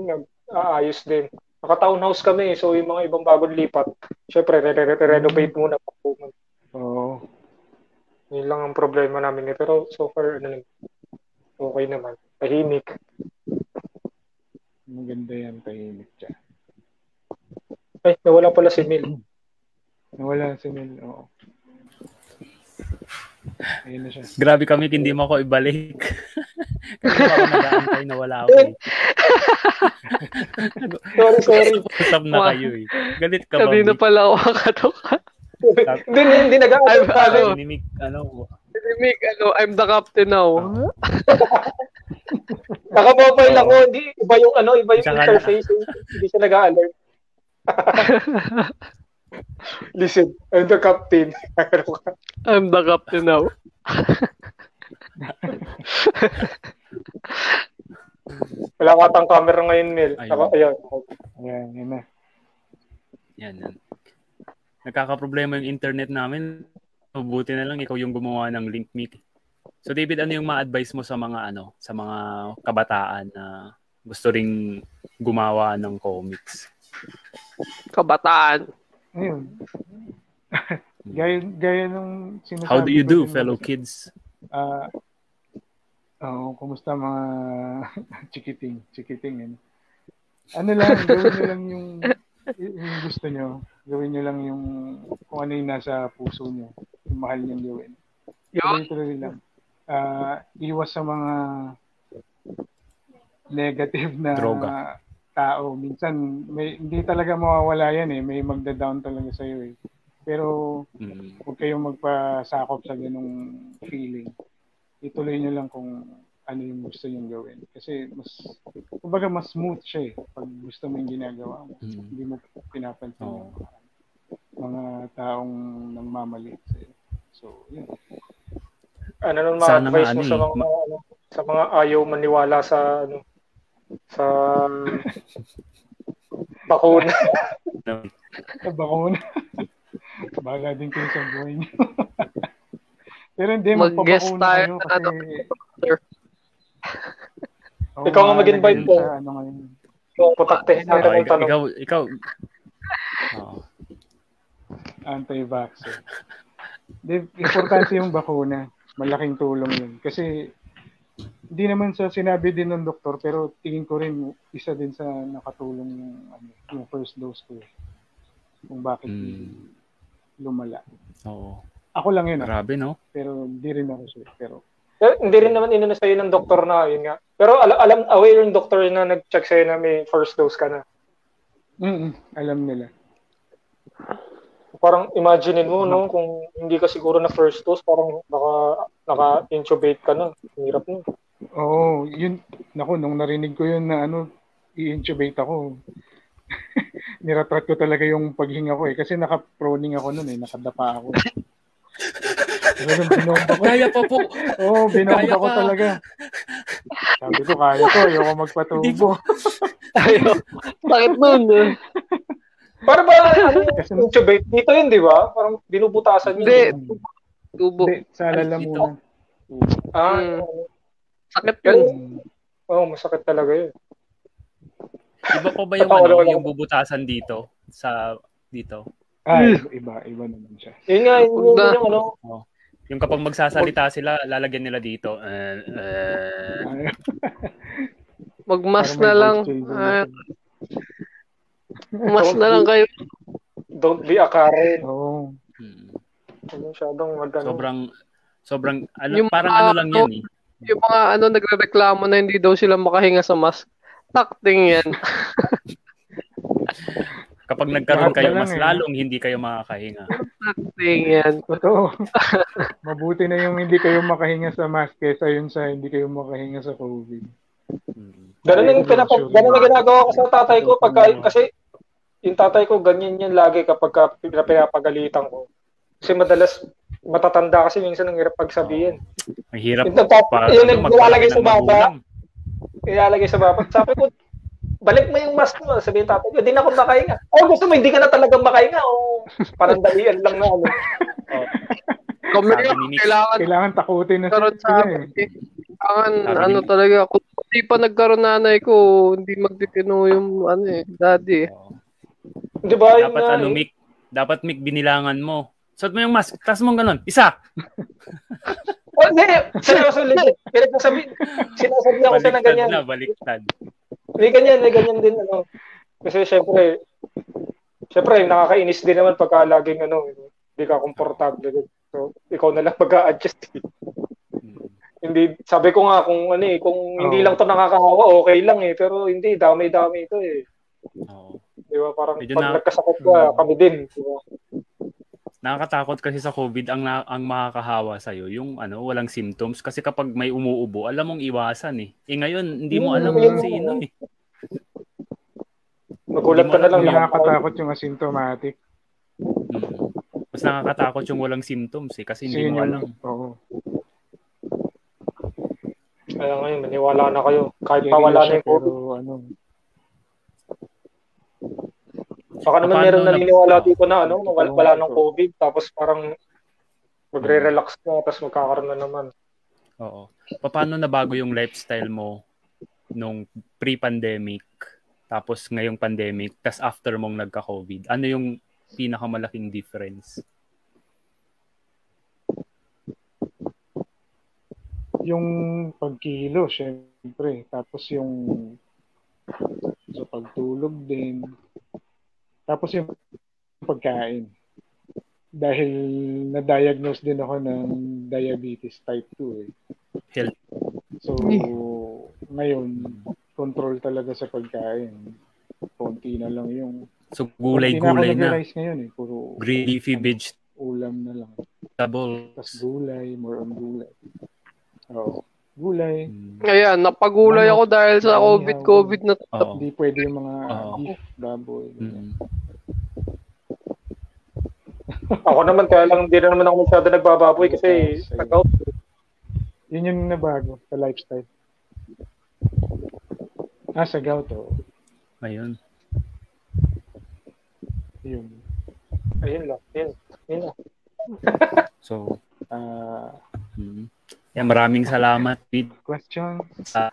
[SPEAKER 3] nag-aayos din. Naka-townhouse kami, so yung mga ibang bagong lipat, syempre, re-renovate muna.
[SPEAKER 2] Oo. Oh.
[SPEAKER 3] Yun lang ang problema namin. Eh. Pero so far, ano, okay naman. Tahimik.
[SPEAKER 2] Maganda yan, tahimik siya.
[SPEAKER 3] Ay, nawala pala si Mil.
[SPEAKER 2] nawala si Mil, oo. Ayun na siya.
[SPEAKER 1] Grabe kami, hindi mo ako ibalik. Kasi ako nag-aantay na wala ako. Eh.
[SPEAKER 3] sorry, sorry.
[SPEAKER 1] Usap na kayo eh. Galit ka ba?
[SPEAKER 4] Kanina pala ako kakatoka.
[SPEAKER 3] Hindi, hindi nag-aantay.
[SPEAKER 1] Ano, Nimik, ano,
[SPEAKER 4] Nimik, ano, I'm the captain now.
[SPEAKER 3] Naka-mobile ako, hindi, iba yung ano, iba yung interface. Hindi siya nag-alert. Listen, I'm the captain.
[SPEAKER 4] I'm the captain now.
[SPEAKER 3] Wala ka tang camera ngayon, Mel. Ayun. Ako, ayun.
[SPEAKER 2] Ayan, yun na.
[SPEAKER 1] Yan, yan. Nagkakaproblema yung internet namin. Mabuti na lang ikaw yung gumawa ng link meet. So David, ano yung ma-advise mo sa mga ano, sa mga kabataan na gusto ring gumawa ng comics?
[SPEAKER 4] Kabataan.
[SPEAKER 2] Ayun. gaya, gaya nung
[SPEAKER 1] sinasabi How do you do, fellow kids?
[SPEAKER 2] Uh, oh, kumusta mga chikiting, chikiting yan. Ano lang, gawin nyo lang yung, yung gusto nyo. Gawin nyo lang yung kung ano yung nasa puso nyo. Yung mahal nyo gawin. Tuloy-tuloy lang. Uh, iwas sa mga negative na
[SPEAKER 1] Droga.
[SPEAKER 2] tao. Minsan, may, hindi talaga mawawala yan eh. May magda-down talaga sa'yo eh. Pero, mm. huwag kayong magpasakop sa ganung feeling ituloy nyo lang kung ano yung gusto nyo gawin. Kasi mas, kumbaga mas smooth siya eh. Pag gusto mo yung ginagawa mo. Mm-hmm. Hindi mo pinapansin oh. yung mga taong nagmamaliit sa'yo. So, yun.
[SPEAKER 3] Ano nung mga Sana advice mo sa ano mga, ano, sa mga ayaw maniwala sa, ano, sa bakuna.
[SPEAKER 2] Sa bakuna. Baga din kayo sa buhay niyo. Pero hindi,
[SPEAKER 4] Mag-guest tayo
[SPEAKER 2] kayo
[SPEAKER 4] na ano,
[SPEAKER 2] kasi... Oo,
[SPEAKER 3] Ikaw nga mag-invite po.
[SPEAKER 2] Ano ngayon.
[SPEAKER 3] Yung putakte
[SPEAKER 1] Oh,
[SPEAKER 3] natin ang
[SPEAKER 1] ikaw,
[SPEAKER 3] tanong.
[SPEAKER 1] ikaw, ikaw, Oo.
[SPEAKER 2] anti-vaxxer. Di, importante yung bakuna. Malaking tulong yun. Kasi hindi naman sa sinabi din ng doktor pero tingin ko rin isa din sa nakatulong yung, ano, yung first dose ko. eh. Kung bakit
[SPEAKER 1] Mm.
[SPEAKER 2] Lumala.
[SPEAKER 1] Oo.
[SPEAKER 2] Ako lang yun. ah.
[SPEAKER 1] Grabe, no?
[SPEAKER 2] Pero hindi rin ako sure. Pero
[SPEAKER 3] Eh, hindi rin naman inuna sa'yo ng doktor na, yun nga. Pero alam, alam aware yung doktor na nag-check sa'yo na may first dose ka na.
[SPEAKER 2] mm alam nila.
[SPEAKER 3] Parang imagine mo, no, kung hindi ka siguro na first dose, parang naka, naka-intubate ka na. Hirap na.
[SPEAKER 2] Oo, yun. Naku, nung narinig ko yun na ano, i-intubate ako. Niratrat ko talaga yung paghinga ko eh. Kasi naka-proning ako nun eh. Nakadapa ako. Talagang binomba ko.
[SPEAKER 1] Kaya pa po.
[SPEAKER 2] Oo, binomba
[SPEAKER 1] Kaya
[SPEAKER 2] ko
[SPEAKER 1] pa.
[SPEAKER 2] talaga. Sabi ko, kaya to. Ayoko magpatubo.
[SPEAKER 4] Ayaw. Sakit nun. eh.
[SPEAKER 3] Para ba, ano,
[SPEAKER 2] Kasi
[SPEAKER 3] intubate? Dito yun, di ba? Parang binubutasan yun.
[SPEAKER 4] Hindi. Tubo.
[SPEAKER 2] hindi, sa lalamunan.
[SPEAKER 3] Ah,
[SPEAKER 4] Mm. Sakit yun.
[SPEAKER 2] Mm.
[SPEAKER 3] oh, masakit talaga yun.
[SPEAKER 1] Iba po ba yung, ano, yung bubutasan dito? Sa, dito?
[SPEAKER 2] Ah, iba, iba naman siya.
[SPEAKER 3] Yun nga, yun, yun, yung ano,
[SPEAKER 1] Yung kapag magsasalita sila, lalagyan nila dito. Uh, uh,
[SPEAKER 4] Magmas na lang.
[SPEAKER 2] na
[SPEAKER 4] mas na lang kayo.
[SPEAKER 3] don't be a Karen.
[SPEAKER 2] Oo.
[SPEAKER 1] hmm.
[SPEAKER 3] Masyadong mag,
[SPEAKER 1] Sobrang, sobrang, ano,
[SPEAKER 4] Yung
[SPEAKER 1] parang
[SPEAKER 4] mga-
[SPEAKER 1] ano lang yan eh.
[SPEAKER 4] Yung mga ano nagrereklamo na hindi daw sila makahinga sa mask. Takting yan.
[SPEAKER 1] Kapag nagkaroon kayo, mas
[SPEAKER 2] eh.
[SPEAKER 1] lalong hindi kayo makakahinga.
[SPEAKER 4] Takting yan.
[SPEAKER 2] Totoo. Mabuti na yung hindi kayo makahinga sa mask kesa yun sa hindi kayo makahinga sa COVID.
[SPEAKER 1] Hmm.
[SPEAKER 3] Ganun yung pinapa, ganun na ginagawa ko sa tatay ko pagka, kasi yung tatay ko ganyan yan lagi kapag ka pinapagalitan ko. Kasi madalas matatanda kasi minsan ang hirap pagsabihin.
[SPEAKER 1] Ang hirap
[SPEAKER 3] Yung nagpap-
[SPEAKER 1] pa,
[SPEAKER 3] yung naglalagay sa baba. Ilalagay sa baba. Sabi ko, balik mo yung mask mo. Sabihin tatay ko, hindi na ako makahinga. Oh, gusto mo, hindi ka na talaga makahinga. O, panandalian lang na ano.
[SPEAKER 4] Kami
[SPEAKER 1] Sabi
[SPEAKER 4] nga,
[SPEAKER 1] ni Nick.
[SPEAKER 4] kailangan
[SPEAKER 2] Kailangan takutin na
[SPEAKER 4] karoon sa akin.
[SPEAKER 2] eh.
[SPEAKER 4] Kailangan,
[SPEAKER 1] Sabi
[SPEAKER 4] ano
[SPEAKER 1] ni-
[SPEAKER 4] talaga, kung hindi pa nagkaroon nanay ko, hindi magtitino yung, ano eh, daddy. eh.
[SPEAKER 1] Oo.
[SPEAKER 3] Di ba?
[SPEAKER 1] Dapat ano,
[SPEAKER 3] eh.
[SPEAKER 1] Mick, dapat Mick binilangan mo. Suot mo yung mask, tas mo ganun. Isa!
[SPEAKER 3] Oh, hindi. Seryoso, legit. Pinagsasabi, sinasabi ako sa na ganyan.
[SPEAKER 1] na, baliktad.
[SPEAKER 3] May ganyan, may ganyan din. Ano. Kasi syempre, syempre, nakakainis din naman pagka laging ano, hindi ka komportable. So, ikaw na lang mag-a-adjust.
[SPEAKER 1] Hmm.
[SPEAKER 3] hindi, sabi ko nga kung ano eh, kung hindi
[SPEAKER 2] Oo.
[SPEAKER 3] lang to nakakahawa, okay lang eh. Pero hindi, dami-dami ito eh.
[SPEAKER 1] Oo.
[SPEAKER 3] Di ba? Parang
[SPEAKER 1] Medyo
[SPEAKER 3] pag
[SPEAKER 1] na-
[SPEAKER 3] nagkasakit ka,
[SPEAKER 2] Mm.
[SPEAKER 3] kami din. Di ba?
[SPEAKER 1] Nakakatakot kasi sa COVID ang na, ang makakahawa sa yung ano, walang symptoms kasi kapag may umuubo, alam mong iwasan eh. Eh ngayon, hindi mo alam
[SPEAKER 3] Mm,
[SPEAKER 1] kung
[SPEAKER 3] yun.
[SPEAKER 1] sino eh.
[SPEAKER 3] Magulat ka na lang.
[SPEAKER 2] Nakakatakot yung asymptomatic.
[SPEAKER 1] Mm. Mas nakakatakot yung walang symptoms eh kasi hindi
[SPEAKER 2] Kasi
[SPEAKER 1] mo alam.
[SPEAKER 2] oo.
[SPEAKER 3] Kaya ngayon, maniwala na kayo. Kahit pa wala na yung COVID.
[SPEAKER 2] pero ano,
[SPEAKER 3] Baka naman
[SPEAKER 1] Paano
[SPEAKER 3] meron
[SPEAKER 1] na-
[SPEAKER 3] naniniwala dito na ano, wala, wala ng
[SPEAKER 2] ito.
[SPEAKER 3] COVID, tapos parang magre-relax na, tapos magkakaroon na naman.
[SPEAKER 1] Oo. Paano nabago yung lifestyle mo nung pre-pandemic tapos ngayong pandemic tas after mong nagka-COVID? Ano yung pinakamalaking difference?
[SPEAKER 2] yung pagkilo, syempre. Tapos yung sa pagtulog din. Tapos yung pagkain. Dahil na-diagnose din ako ng diabetes type 2 eh.
[SPEAKER 1] Health.
[SPEAKER 2] So, ngayon, control talaga sa pagkain. Konti na lang yung...
[SPEAKER 1] So gulay-gulay na.
[SPEAKER 2] nag-rice ngayon eh. Puro
[SPEAKER 1] Green leafy vegetables.
[SPEAKER 2] ulam na lang. Tapos gulay, more on gulay. Oo. Gulay.
[SPEAKER 1] Mm.
[SPEAKER 4] Ayan, napagulay ako dahil sa
[SPEAKER 2] Ano?
[SPEAKER 4] COVID-COVID na.
[SPEAKER 1] Oo.
[SPEAKER 2] Hindi pwede yung mga
[SPEAKER 1] Oo.
[SPEAKER 2] beef, baboy. ganyan.
[SPEAKER 1] Mm.
[SPEAKER 3] Ako naman, kaya lang hindi na naman ako masyado nagbababoy kasi
[SPEAKER 2] Yes,
[SPEAKER 3] nag-out.
[SPEAKER 2] Yun yung nabago sa lifestyle. Ah, sa gout, oh.
[SPEAKER 1] Ayun.
[SPEAKER 2] Yun.
[SPEAKER 3] Ayun lang. Yun. Yun lang.
[SPEAKER 1] so, uh, hmm. Yeah, maraming salamat, Pete.
[SPEAKER 2] Question?
[SPEAKER 1] Sa uh,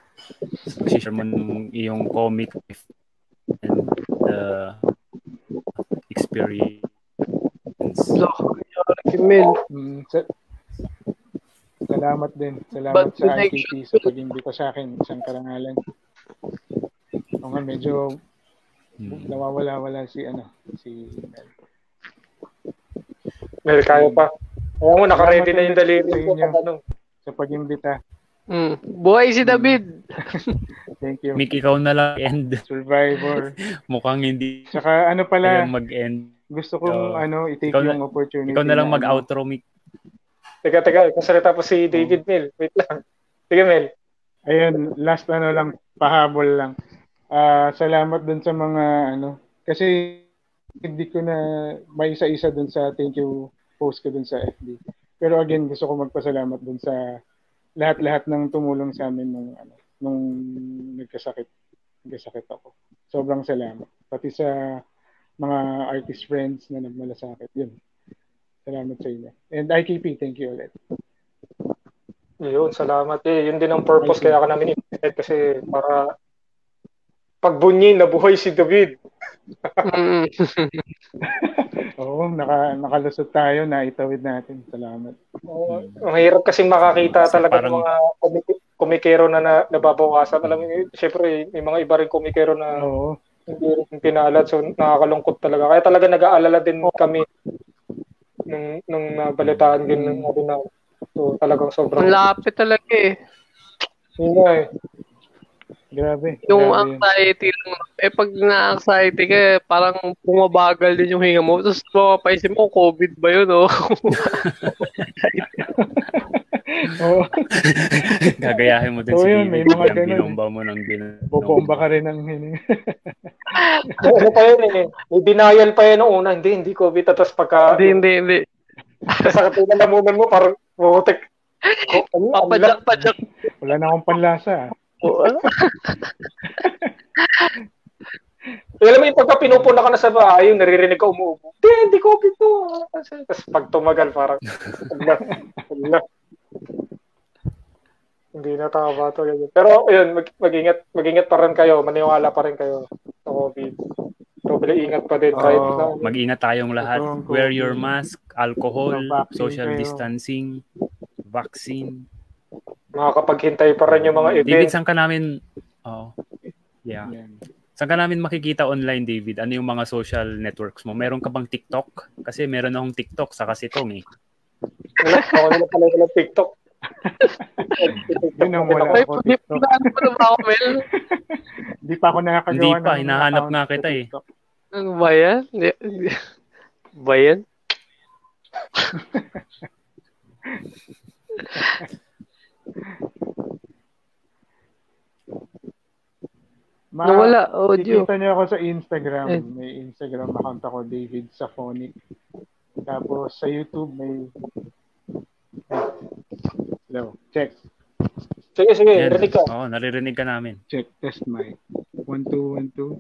[SPEAKER 1] share mo ng iyong comic and the experience.
[SPEAKER 4] So, Kimil.
[SPEAKER 2] Mm, sa- salamat din. Salamat But sa ITP sa pag-imbita sa akin. Isang karangalan. O nga, medyo hmm. nawawala-wala si ano, si Mel.
[SPEAKER 3] Mel, kaya pa. Oo mo, naka-ready na yung daliri ko. Ano.
[SPEAKER 2] Sa pag-imbita.
[SPEAKER 4] Mm. Buhay si David.
[SPEAKER 2] Thank you.
[SPEAKER 1] Mick, ikaw na lang end.
[SPEAKER 2] Survivor.
[SPEAKER 1] Mukhang hindi.
[SPEAKER 2] Saka ano pala,
[SPEAKER 1] mag-end.
[SPEAKER 2] Gusto kong so, ano, i-take yung na, opportunity.
[SPEAKER 1] Ikaw na lang mag-outro, Mick.
[SPEAKER 3] Teka, teka, kasalita po si David Mel. Wait lang. Sige, Mel.
[SPEAKER 2] Ayun, last ano lang, pahabol lang. Uh, salamat dun sa mga ano, kasi hindi ko na may isa-isa dun sa thank you post ko dun sa FB. Pero again, gusto ko magpasalamat dun sa lahat-lahat ng tumulong sa amin nung ano, nung nagkasakit. Nagkasakit ako. Sobrang salamat. Pati sa mga artist friends na nagmalasakit. Yun. Salamat sa inyo. And IKP, thank you ulit.
[SPEAKER 3] Yun, salamat. Eh, yun din ang purpose kaya ka namin invite kasi para pagbunyi na buhay si David.
[SPEAKER 2] Mm. Oo, naka, nakalusot tayo na itawid natin. Salamat.
[SPEAKER 3] Oo, ang hirap kasi makakita kasi talaga parang... ng mga komikero na, na nababawasan. Alam mo, syempre, may mga iba rin komikero na Oo. hindi rin pinalat. So, nakakalungkot talaga. Kaya talaga nag-aalala din kami nung, nung nabalitaan din ng natin na so, talagang sobrang...
[SPEAKER 4] Malapit talaga eh.
[SPEAKER 3] Nga eh.
[SPEAKER 2] Grabe.
[SPEAKER 4] Yung
[SPEAKER 2] grabe.
[SPEAKER 4] anxiety lang. Eh, pag na-anxiety ka, parang bumabagal din yung hinga mo. Tapos mapapaisip mo, COVID ba yun, oh?
[SPEAKER 2] oh.
[SPEAKER 1] Gagayahin mo din
[SPEAKER 2] oh, si yun, may mga ganun.
[SPEAKER 1] Binomba mo ng binomba.
[SPEAKER 2] Bobomba ka rin ng hininga.
[SPEAKER 3] ano pa yun eh. May denial pa yun noong una. Hindi, hindi COVID. Tapos pagka...
[SPEAKER 4] Hindi, hindi, hindi.
[SPEAKER 3] Sa katulalamunan mo, parang, butik.
[SPEAKER 4] Papadyak, padyak.
[SPEAKER 2] Wala na akong panlasa.
[SPEAKER 3] Alam mo yung pagka pinupuna ka na sa bahay, yung naririnig ka umuubo. Hindi, hindi ko pito. Tapos pag tumagal, parang. Hindi na tama to. Ganyan. Pero, ayun, mag, mag-ingat, mag-ingat pa rin kayo. Maniwala pa rin kayo sa COVID. Doble ingat pa din. Kahit
[SPEAKER 1] oh, na, mag-ingat tayong lahat. Wear your mask, alcohol, social distancing, vaccine
[SPEAKER 3] makakapaghintay pa rin yung mga event.
[SPEAKER 1] David, saan ka namin, oh, yeah. Saan ka namin makikita online, David? Ano yung mga social networks mo? Meron ka bang TikTok? Kasi meron akong TikTok sa kasitong eh.
[SPEAKER 3] Wala, ako nila pala wala TikTok.
[SPEAKER 2] Yun ang wala ako TikTok. Hindi pa ako nakakagawa
[SPEAKER 1] Hindi pa, hinahanap nga kita eh.
[SPEAKER 4] Ano ba yan?
[SPEAKER 2] Ma- Nawala audio. Kita niyo ako sa Instagram. Eh. May Instagram account ako, David Safonic. Tapos sa YouTube may Hello, check.
[SPEAKER 3] Sige, sige, Yan. rinig ka.
[SPEAKER 1] Oo, oh, naririnig ka namin.
[SPEAKER 2] Check, test mic. 1, 2, 1, 2.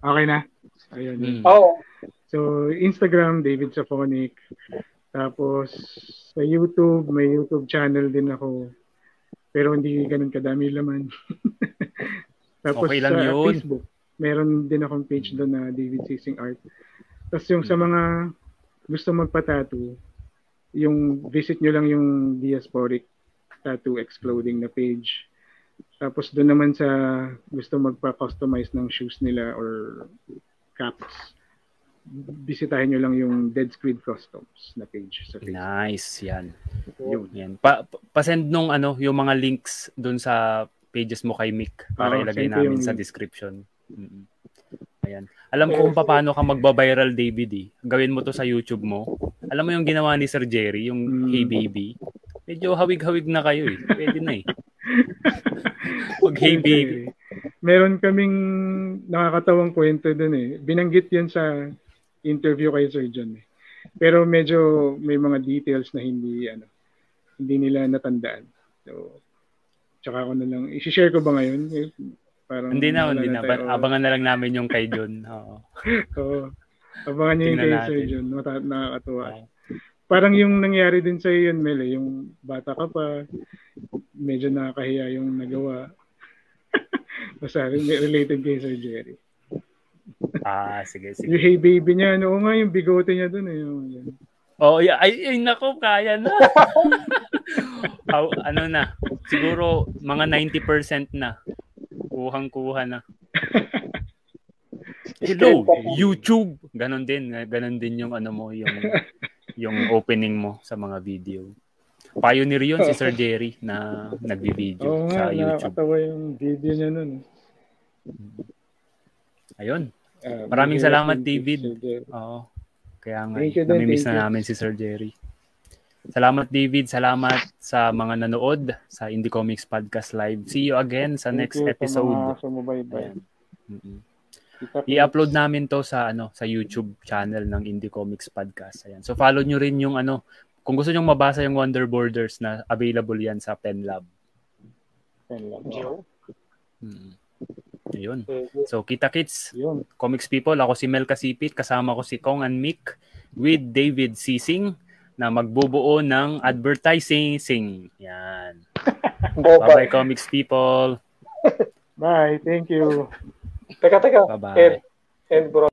[SPEAKER 2] okay na? Ayun.
[SPEAKER 3] Mm. Oo. Oh.
[SPEAKER 2] So, Instagram, David Safonic. Tapos, sa YouTube, may YouTube channel din ako. Pero hindi ganun kadami laman. Tapos
[SPEAKER 1] okay lang
[SPEAKER 2] sa
[SPEAKER 1] yun.
[SPEAKER 2] Facebook, meron din akong page doon na David Sising Art. Tapos yung sa mga gusto magpa-tattoo, yung visit nyo lang yung Diasporic Tattoo Exploding na page. Tapos doon naman sa gusto magpa-customize ng shoes nila or caps, bisitahin nyo lang yung Dead Squid Customs na page sa Facebook.
[SPEAKER 1] Nice, yan. Yun. Yan. Pa, pa-send nung ano, yung mga links dun sa pages mo kay Mick para oh, ilagay namin sa description. Mm-hmm. Ayan. Alam ko kung paano ka magba-viral, David eh. Gawin mo to sa YouTube mo. Alam mo yung ginawa ni Sir Jerry, yung mm. Hey Baby. Medyo hawig-hawig na kayo eh. Pwede na eh. Pag Hey Baby.
[SPEAKER 2] Meron kaming nakakatawang kwento dun eh. Binanggit yan sa interview kay Sir John eh. Pero medyo may mga details na hindi ano hindi nila natandaan. So tsaka ako na lang i-share ko ba ngayon? Parang
[SPEAKER 1] hindi na, hindi na. Tayo, abangan na lang namin yung kay John. Oo.
[SPEAKER 2] Oo. Abangan niyo yung kay Sir John. Mata- nakakatuwa. Oh. Parang yung nangyari din sa yun, Mel, eh. yung bata ka pa, medyo nakakahiya yung nagawa. Basta related kay Sir Jerry.
[SPEAKER 1] Ah, sige, sige.
[SPEAKER 2] Yung hey baby niya, ano nga yung bigote niya doon eh. Yung, yan.
[SPEAKER 1] Oh, yeah. ay, ay nako, kaya na. oh, ano na, siguro mga 90% na. Kuhang-kuha na. Hello, YouTube. Ganon din, ganon din yung ano mo, yung yung opening mo sa mga video. Pioneer yun si Sir Jerry na nagbi-video
[SPEAKER 2] oh,
[SPEAKER 1] sa
[SPEAKER 2] nga,
[SPEAKER 1] YouTube.
[SPEAKER 2] Oo yung video niya nun.
[SPEAKER 1] Ayun. Uh, Maraming salamat, David. Oo. Kaya nga, namimiss na namin si Sir Jerry. Salamat, David. Salamat sa mga nanood sa Indie Comics Podcast Live. See you again sa
[SPEAKER 2] Thank
[SPEAKER 1] next episode.
[SPEAKER 2] Sa mga sumubaybay.
[SPEAKER 1] Mm-hmm. I-upload namin to sa ano sa YouTube channel ng Indie Comics Podcast. Ayan. So follow nyo rin yung ano kung gusto niyo mabasa yung Wonder Borders na available yan sa PenLab.
[SPEAKER 2] PenLab.
[SPEAKER 1] Hmm. Ayun. So kita kits. Yun. Comics people, ako si Mel Kasipit, kasama ko si Kong and Mick with David Sising na magbubuo ng advertising sing. Yan. Bye-bye comics people.
[SPEAKER 2] Bye. Thank you.
[SPEAKER 3] Teka, teka.
[SPEAKER 1] Bye-bye.
[SPEAKER 3] And, and bro,